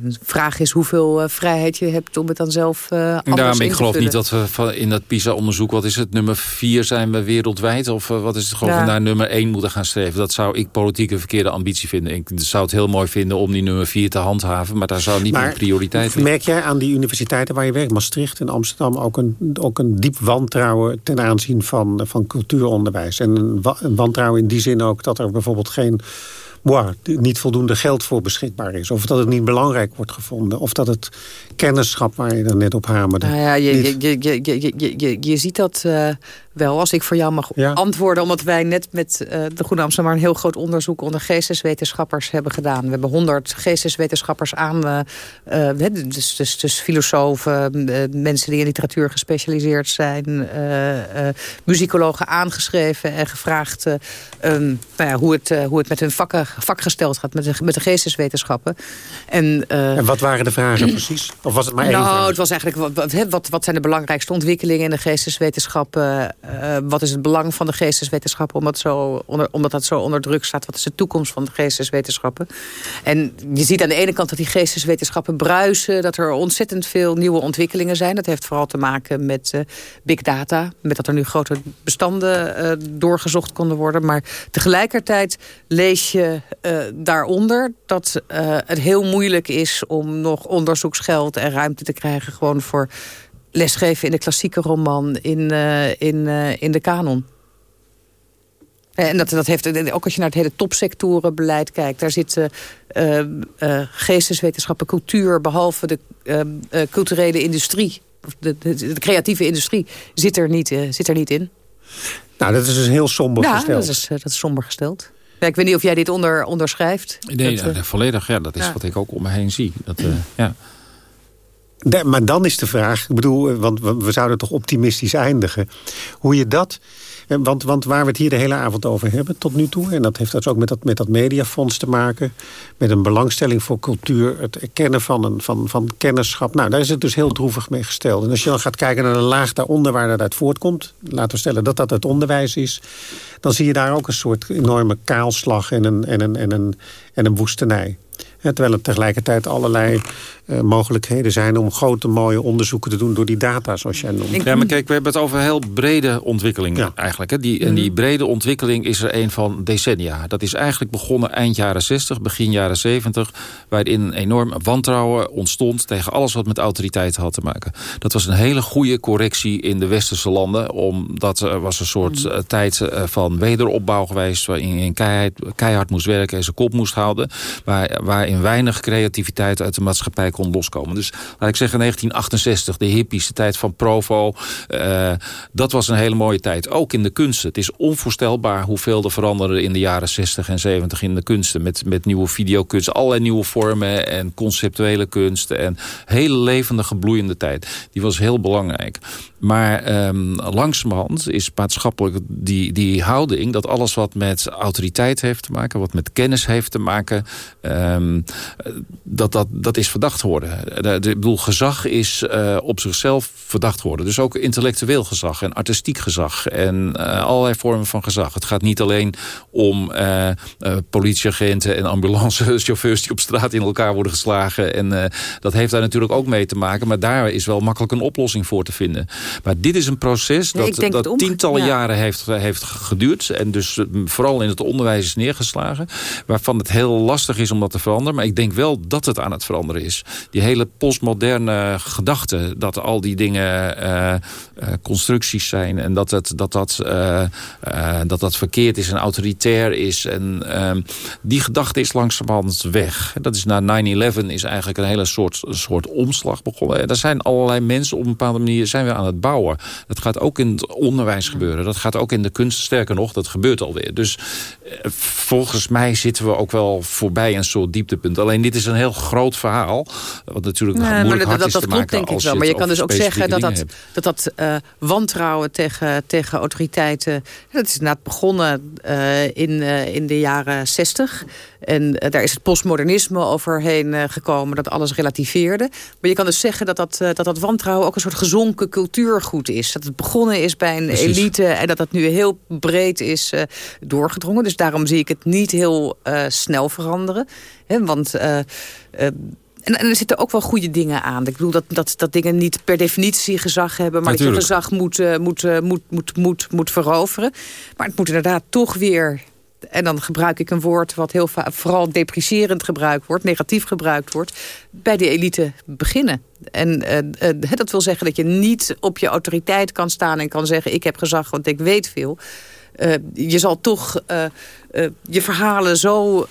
de vraag is hoeveel uh, vrijheid je hebt om het dan zelf uh, anders ja, maar Ik geloof niet dat we in dat PISA-onderzoek... wat is het, nummer vier zijn we wereldwijd? Of uh, wat is het, gewoon ja. naar nummer één moeten gaan streven? Dat zou ik politiek een verkeerde ambitie vinden. Ik zou het heel mooi vinden om die nummer vier te handhaven... maar daar zou niet maar, meer prioriteit liggen. Merk jij aan die universiteiten waar je werkt... Maastricht en Amsterdam ook een, ook een diep wantrouwen... ten aanzien van, van cultuuronderwijs? En een, een wantrouwen in die zin ook dat er bijvoorbeeld geen wow, niet voldoende geld voor beschikbaar is. Of dat het niet belangrijk wordt gevonden. Of dat het kennisschap waar je dan net op hamerde. Nou ja, je, je, je, je, je, je, je ziet dat uh, wel, als ik voor jou mag antwoorden. Omdat wij net met uh, de Goede Amsterdam een heel groot onderzoek onder geesteswetenschappers hebben gedaan. We hebben honderd geesteswetenschappers aan. Uh, dus, dus, dus filosofen, mensen die in literatuur gespecialiseerd zijn. muzikologen aangeschreven en gevraagd um, nou ja, hoe, het, hoe het met hun vakken, vak gesteld gaat. Met de, met de geesteswetenschappen. En, en wat waren de vragen precies? Of was het maar één Nou, het was eigenlijk, wat, wat, wat zijn de belangrijkste ontwikkelingen in de geesteswetenschappen? Uh, wat is het belang van de geesteswetenschappen omdat, zo omdat dat zo onder druk staat? Wat is de toekomst van de geesteswetenschappen? En je ziet aan de ene kant dat die geesteswetenschappen bruisen. Dat er ontzettend veel nieuwe ontwikkelingen zijn. Dat heeft vooral te maken met uh, big data. Met dat er nu grote bestanden uh, doorgezocht konden worden. Maar tegelijkertijd lees je daaronder dat het heel moeilijk is om nog onderzoeksgeld en ruimte te krijgen... gewoon voor lesgeven in de klassieke roman, in, uh, in, uh, in de kanon. En dat, dat heeft, ook als je naar het hele topsectorenbeleid kijkt... daar zitten uh, geesteswetenschappen, cultuur... behalve de culturele industrie, de, de, de, creatieve industrie... zit er niet, zit er niet in. Nou, dat is dus heel somber ja, gesteld. dat is, dat is somber gesteld. Ja, ik weet niet of jij dit onder, onderschrijft. Nee, dat, volledig. Ja, dat is ja. wat ik ook om me heen zie. Dat, ja maar dan is de vraag, ik bedoel, eh, want we zouden toch optimistisch eindigen. Hoe je dat, eh, want, want waar we het hier de hele avond over hebben tot nu toe... en dat heeft dus ook met dat, met dat mediafonds te maken... met een belangstelling voor cultuur, het erkennen van, een, van, van kennisschap... nou, daar is het dus heel droevig mee gesteld. En als je dan gaat kijken naar de laag daaronder waar dat uit voortkomt... laten we stellen dat dat het onderwijs is... dan zie je daar ook een soort enorme kaalslag en een, en een, en een, en een woestenij. Terwijl er tegelijkertijd allerlei uh, mogelijkheden zijn... om grote mooie onderzoeken te doen door die data, zoals jij noemt. Ja, maar kijk, we hebben het over heel brede ontwikkelingen eigenlijk. Hè? Die, En die mhm. brede ontwikkeling is er een van decennia. Dat is eigenlijk begonnen eind jaren 60, begin jaren 70... waarin een enorm wantrouwen ontstond tegen alles wat met autoriteiten had te maken. Dat was een hele goede correctie in de westerse landen... omdat er was een soort mhm. eh, tijd uh, van wederopbouw geweest... waarin je keihard, keihard moest werken en zijn kop moest houden... Waar, waarin weinig creativiteit uit de maatschappij kon loskomen. Dus laat ik zeggen 1968, de hippies, de tijd van Provo. Uh, dat was een hele mooie tijd. Ook in de kunsten. Het is onvoorstelbaar hoeveel er veranderde in de jaren 60 en 70 in de kunsten. Met, met nieuwe videokunst, allerlei nieuwe vormen en conceptuele kunst. En hele levendige, bloeiende tijd. Die was heel belangrijk. Maar um, langzamerhand is maatschappelijk die, die houding... dat alles wat met autoriteit heeft te maken... wat met kennis heeft te maken... Um, dat, dat, dat is verdacht worden. De, ik bedoel, gezag is op zichzelf verdacht worden. Dus ook intellectueel gezag en artistiek gezag. En allerlei vormen van gezag. Het gaat niet alleen om politieagenten en ambulancechauffeurs... die op straat in elkaar worden geslagen. En dat heeft daar natuurlijk ook mee te maken. Maar daar is wel makkelijk een oplossing voor te vinden. Maar dit is een proces dat, dat tientallen jaren heeft, heeft geduurd. En dus eh, vooral in het onderwijs is neergeslagen. Waarvan het heel lastig is om dat te veranderen. Maar ik denk wel dat het aan het veranderen is. Die hele postmoderne gedachte. Dat al die dingen uh, constructies zijn. En dat, het, dat, dat, uh, dat dat verkeerd is en autoritair is. En ehm, die gedachte is langzamerhand weg. Dat is na 9-11 is eigenlijk een hele soort, soort omslag begonnen. Er zijn allerlei mensen op een bepaalde manier zijn we aan het bouwen. Dat gaat ook in het onderwijs gebeuren. Dat gaat ook in de kunst. Sterker nog, dat gebeurt alweer. Dus eh, volgens mij zitten we ook wel voorbij een soort dieptepunt. Alleen dit is een heel groot verhaal. Wat natuurlijk nee, moeilijk maar dat, is dat, te klopt maken denk ik wel. Maar je kan dus ook zeggen dat dat, dat, dat uh, wantrouwen tegen, tegen autoriteiten... dat is inderdaad begonnen uh, in, uh, in de jaren zestig. En daar is het postmodernisme overheen gekomen... dat alles relativeerde. Maar je kan dus zeggen dat dat, dat, dat wantrouwen ook een soort gezonken cultuurgoed is. Dat het begonnen is bij een elite en dat dat nu heel breed is uh, doorgedrongen. Dus daarom zie ik het niet heel uh, snel veranderen. Hè, want... Uh, en, en, er zitten ook wel goede dingen aan. Ik bedoel dat, dat, dat dingen niet per definitie gezag hebben... maar Natuurlijk. dat je gezag moet, moet, moet, moet, moet, moet veroveren. Maar het moet inderdaad toch weer... en dan gebruik ik een woord wat heel vooral depreciërend gebruikt wordt... negatief gebruikt wordt, bij de elite beginnen. En uh, dat wil zeggen dat je niet op je autoriteit kan staan... en kan zeggen, ik heb gezag, want ik weet veel... Uh, je zal toch je verhalen zo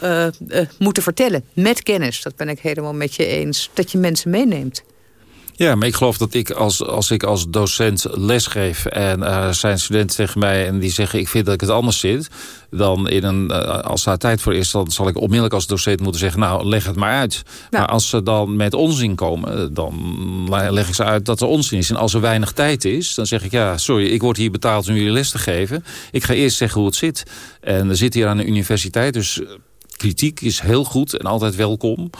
moeten vertellen. Met kennis, dat ben ik helemaal met je eens. Dat je mensen meeneemt. Ja, maar ik geloof dat ik als, als ik als docent lesgeef... en uh, zijn studenten tegen mij en die zeggen... ik vind dat ik het anders zit... dan in een, uh, als daar tijd voor is... dan zal ik onmiddellijk als docent moeten zeggen... nou, leg het maar uit. Maar als ze dan met onzin komen... dan leg ik ze uit dat er onzin is. En als er weinig tijd is, dan zeg ik... ja, sorry, ik word hier betaald om jullie les te geven. Ik ga eerst zeggen hoe het zit. En er zit hier aan de universiteit... dus kritiek is heel goed en altijd welkom.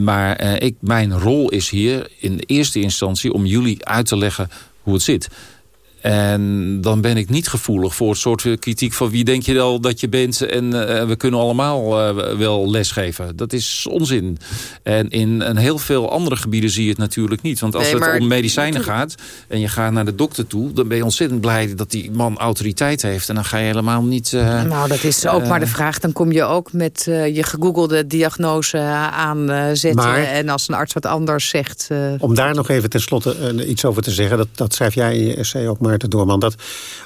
Maar uh, ik, mijn rol is hier in eerste instantie om jullie uit te leggen hoe het zit. En dan ben ik niet gevoelig voor het soort kritiek van wie denk je wel dat je bent en uh, we kunnen allemaal uh, wel lesgeven. Dat is onzin. En in een heel veel andere gebieden zie je het natuurlijk niet. Want als nee, het om medicijnen gaat en je gaat naar de dokter toe, dan ben je ontzettend blij dat die man autoriteit heeft. En dan ga je helemaal niet... Uh, nou, dat is ook maar de vraag. Dan kom je ook met je gegoogelde diagnose aanzetten. Maar, en als een arts wat anders zegt... Om daar nog even tenslotte iets over te zeggen, dat, dat schrijf jij in je essay ook maar Maarten Doorman. Dat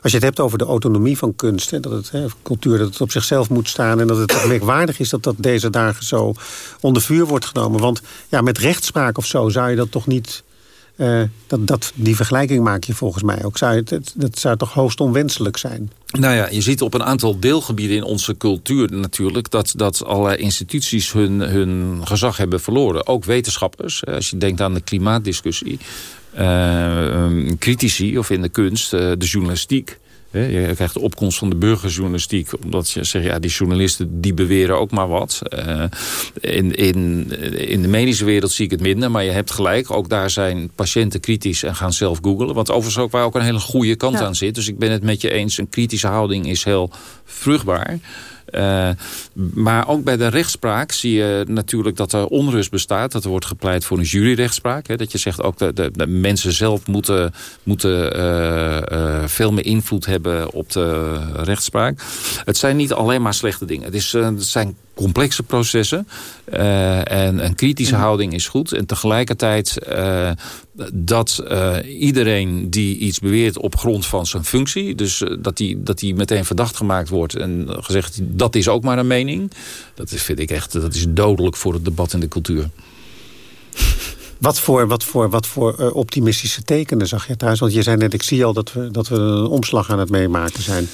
als je het hebt over de autonomie van kunst, dat het, hè, cultuur, dat het op zichzelf moet staan. En dat het merkwaardig is dat dat deze dagen zo onder vuur wordt genomen. Want ja, met rechtspraak of zo zou je dat toch niet. Uh, dat, dat, die vergelijking maak je volgens mij ook. Zou het, dat zou toch hoogst onwenselijk zijn? Nou ja, je ziet op een aantal deelgebieden in onze cultuur natuurlijk... dat, dat allerlei instituties hun, hun gezag hebben verloren. Ook wetenschappers. Als je denkt aan de klimaatdiscussie. Uh, critici of in de kunst, uh, de journalistiek. Je krijgt de opkomst van de burgerjournalistiek. Omdat je zegt, ja, die journalisten die beweren ook maar wat. Uh, in, in, in de medische wereld zie ik het minder. Maar je hebt gelijk. Ook daar zijn patiënten kritisch en gaan zelf googlen. Wat overigens ook waar ook een hele goede kant ja. aan zit. Dus ik ben het met je eens. Een kritische houding is heel vruchtbaar. Uh, maar ook bij de rechtspraak zie je natuurlijk dat er onrust bestaat. Dat er wordt gepleit voor een juryrechtspraak. Hè, dat je zegt ook dat de, de, mensen zelf moeten, moeten uh, uh, veel meer invloed hebben op de rechtspraak. Het zijn niet alleen maar slechte dingen. Het, is, het zijn complexe processen. Uh, en een kritische mm. houding is goed. En tegelijkertijd uh, dat uh, iedereen die iets beweert op grond van zijn functie... dus dat die, dat die meteen verdacht gemaakt wordt en gezegd... dat is ook maar een mening. Dat is, vind ik echt dat is dodelijk voor het debat in de cultuur. Wat voor, wat voor, wat voor optimistische tekenen zag je thuis? Want je zei net, ik zie al dat we, dat we een omslag aan het meemaken zijn.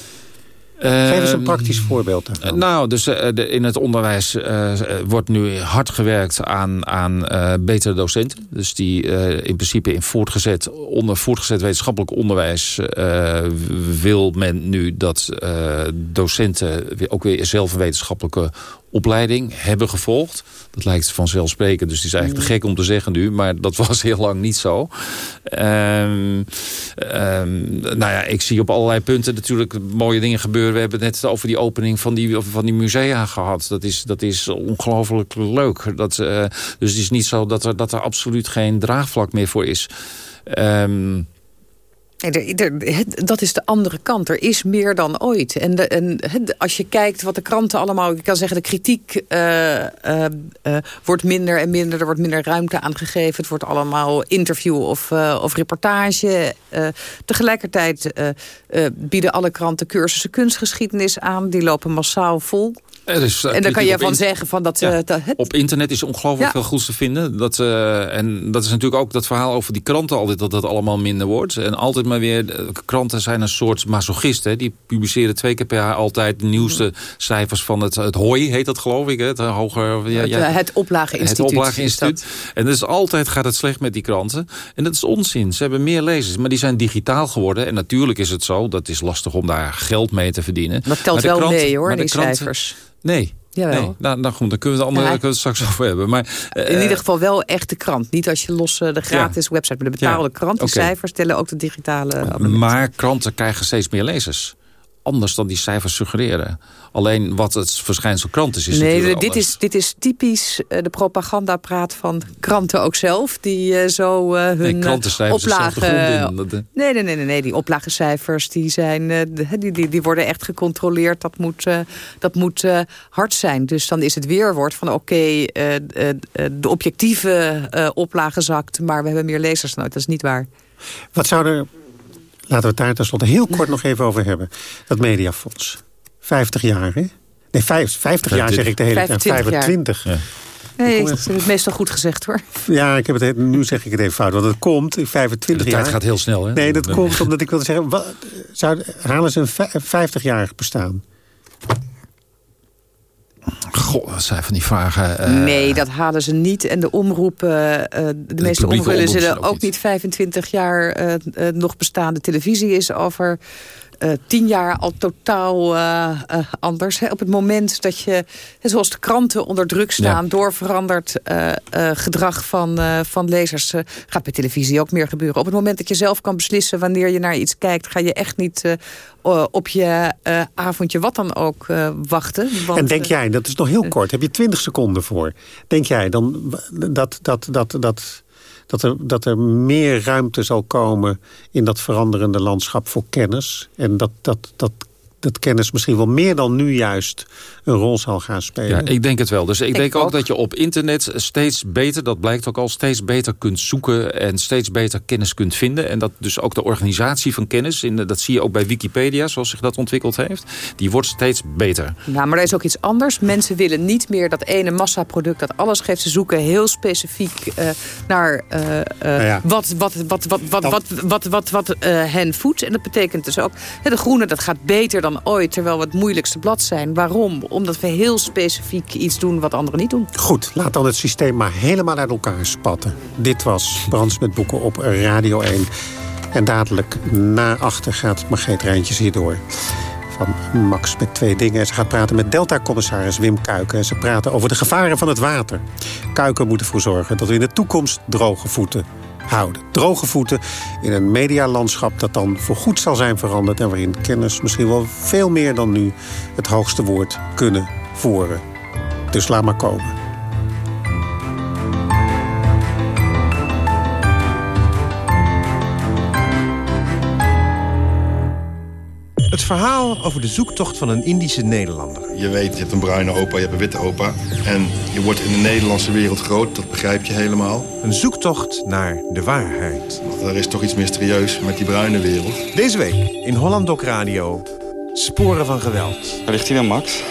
Geef eens een praktisch voorbeeld daarvan. Nou, dus uh, de, in het onderwijs uh, wordt nu hard gewerkt aan, aan uh, betere docenten. Dus die in principe in voortgezet, onder voortgezet wetenschappelijk onderwijs... wil men nu dat docenten ook weer zelf een wetenschappelijke opleiding hebben gevolgd. Dat lijkt vanzelfsprekend, dus het is eigenlijk te gek om te zeggen nu. Maar dat was heel lang niet zo. Um, nou ja, ik zie op allerlei punten natuurlijk mooie dingen gebeuren. We hebben het net over die opening van die, van die musea gehad. Dat is, dat is ongelooflijk leuk. Dat, uh, dus het is niet zo dat er, dat er absoluut geen draagvlak meer voor is. Um, dat is de andere kant. Er is meer dan ooit. En, als je kijkt wat de kranten allemaal... Ik kan zeggen, de kritiek uh, uh, uh, wordt minder en minder. Er wordt minder ruimte aangegeven. Het wordt allemaal interview of, of reportage. tegelijkertijd bieden alle kranten cursussen kunstgeschiedenis aan. Die lopen massaal vol. Is, en daar kan je van zeggen van dat... Ja, dat op internet is ongelooflijk veel goeds te vinden. Dat, en dat is natuurlijk ook dat verhaal over die kranten altijd... dat dat allemaal minder wordt. En altijd maar weer... Kranten zijn een soort masochisten. Die publiceren twee keer per jaar altijd de nieuwste cijfers van het, het HOI, heet dat geloof ik. Hè? Het, hoger, ja, ja, het oplageinstituut. Het. En dus altijd gaat het slecht met die kranten. En dat is onzin. Ze hebben meer lezers, maar die zijn digitaal geworden. En natuurlijk is het zo, dat is lastig om daar geld mee te verdienen. Dat telt wel krant, mee hoor, die kranten, cijfers. Nee, Jawel. Nee, nou, nou goed, daar kunnen we het, andere, kunnen we straks over hebben. Maar, uh, in ieder geval wel echt de krant. Niet als je los de gratis website, maar de betaalde ja. krant. Okay. cijfers tellen ook de digitale Maar kranten krijgen steeds meer lezers anders dan die cijfers suggereren. Alleen wat het verschijnsel krant is, is Nee, dit is, dit is typisch uh, de propagandapraat van kranten ook zelf. Die uh, zo uh, hun nee, oplagen... Nee, nee, nee, nee, nee, die oplagecijfers die zijn, die, die, die worden echt gecontroleerd. Dat moet, dat moet hard zijn. Dus dan is het weerwoord van oké, okay, de objectieve oplage zakt... maar we hebben meer lezers. Nou, dat is niet waar. Wat zou er Laten we het daar tenslotte heel kort nog even over hebben. Dat mediafonds. 50 jaar, hè? Nee, 50, 50 jaar zeg ik de hele tijd. 25. Ja. Nee, dat is meestal goed gezegd hoor. Ja, ik heb het, nu zeg ik het even fout. Want het komt in 25 jaar. De tijd gaat heel snel, hè? Nee, dat komt omdat ik wilde zeggen... Wat, zou, halen ze een 50-jarig bestaan? Goh, dat zijn van die vragen. Uh... Nee, dat halen ze niet. En de omroepen, uh, de, de, meeste omroepen zullen ook, ook niet 25 jaar uh, nog bestaande televisie is over uh, tien jaar al totaal uh, uh, anders. Hè? Op het moment dat je, zoals de kranten onder druk staan... Ja. door veranderd gedrag van, van lezers... gaat bij televisie ook meer gebeuren. Op het moment dat je zelf kan beslissen wanneer je naar iets kijkt... ga je echt niet op je avondje wat dan ook wachten. Want, en denk jij, dat is nog heel kort, heb je 20 seconden voor... denk jij dan dat... dat, dat, dat dat er, dat er meer ruimte zal komen in dat veranderende landschap voor kennis. En dat, dat, dat dat kennis misschien wel meer dan nu juist een rol zal gaan spelen. Ja, ik denk het wel. Dus ik, denk ook. dat je op internet steeds beter, dat blijkt ook al, steeds beter kunt zoeken en steeds beter kennis kunt vinden. En dat dus ook de organisatie van kennis, in dat zie je ook bij Wikipedia, zoals zich dat ontwikkeld heeft, die wordt steeds beter. Nou, maar er is ook iets anders. Mensen willen niet meer dat ene massaproduct dat alles geeft. Ze zoeken heel specifiek uh, naar uh, uh, wat, wat, wat, wat, wat, wat, wat, wat, wat, hen voedt. En dat betekent dus ook, de groene dat gaat beter dan ooit, terwijl we het moeilijkste blad zijn. Waarom? Omdat we heel specifiek iets doen wat anderen niet doen. Goed, laat dan het systeem maar helemaal uit elkaar spatten. Dit was Brands met Boeken op Radio 1. En dadelijk na achter gaat Margreet Rijntjes hierdoor van Max met twee dingen. Ze gaat praten met Delta-commissaris Wim Kuiken. En ze praten over de gevaren van het water. Kuiken moet ervoor zorgen dat we in de toekomst droge voeten houden. Droge voeten in een medialandschap dat dan voorgoed zal zijn veranderd... en waarin kennis misschien wel veel meer dan nu het hoogste woord kunnen voeren. Dus laat maar komen. Het verhaal over de zoektocht van een Indische Nederlander. Je weet, je hebt een bruine opa, je hebt een witte opa. En je wordt in de Nederlandse wereld groot, dat begrijp je helemaal. Een zoektocht naar de waarheid. Want er is toch iets mysterieus met die bruine wereld. Deze week in Holland Doc Radio, Sporen van Geweld. Waar ligt hij dan, Max?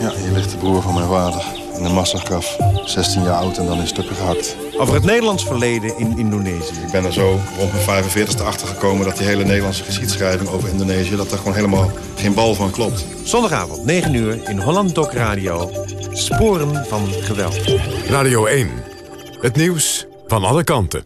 Ja, hier ligt de broer van mijn vader. In een massagraf. 16 jaar oud en dan in stukken gehakt. Over het Nederlands verleden in Indonesië. Ik ben er zo rond mijn 45ste achter gekomen dat die hele Nederlandse geschiedschrijving over Indonesië... dat er gewoon helemaal geen bal van klopt. Zondagavond, 9 uur, in Holland Doc Radio. Sporen van geweld. Radio 1. Het nieuws van alle kanten.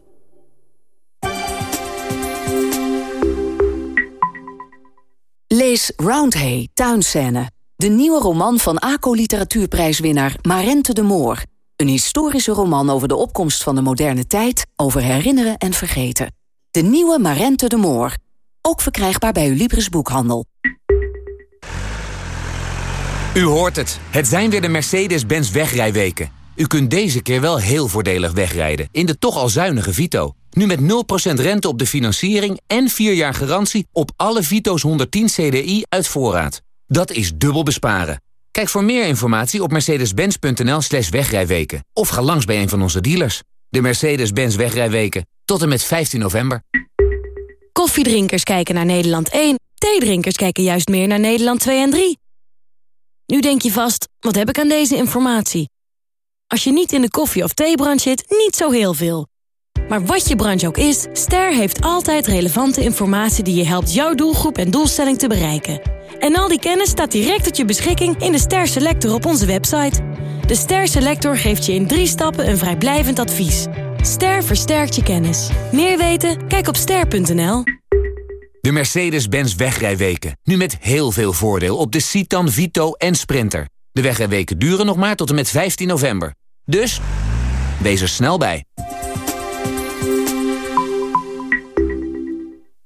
Lees Roundhay, tuinscène De nieuwe roman van ACO Literatuurprijswinnaar Marente de Moor. Een historische roman over de opkomst van de moderne tijd, over herinneren en vergeten. De nieuwe Marente de Moor. Ook verkrijgbaar bij uw Libris boekhandel. U hoort het. Het zijn weer de Mercedes-Benz wegrijweken. U kunt deze keer wel heel voordelig wegrijden in de toch al zuinige Vito. Nu met 0% rente op de financiering en 4 jaar garantie op alle Vito's 110 CDI uit voorraad. Dat is dubbel besparen. Kijk voor meer informatie op mercedes-benz.nl slash wegrijweken. Of ga langs bij een van onze dealers. De Mercedes-Benz wegrijweken. Tot en met 15 november. Koffiedrinkers kijken naar Nederland 1. Theedrinkers kijken juist meer naar Nederland 2 en 3. Nu denk je vast, wat heb ik aan deze informatie? Als je niet in de koffie- of theebrand zit, niet zo heel veel. Maar wat je branche ook is, Ster heeft altijd relevante informatie... die je helpt jouw doelgroep en doelstelling te bereiken. En al die kennis staat direct tot je beschikking in de Ster Selector op onze website. De Ster Selector geeft je in drie stappen een vrijblijvend advies. Ster versterkt je kennis. Meer weten? Kijk op ster.nl. De Mercedes-Benz wegrijweken. Nu met heel veel voordeel op de Citan, Vito en Sprinter. De wegrijweken duren nog maar tot en met 15 november. Dus, wees er snel bij.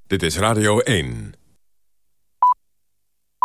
Dit is Radio 1.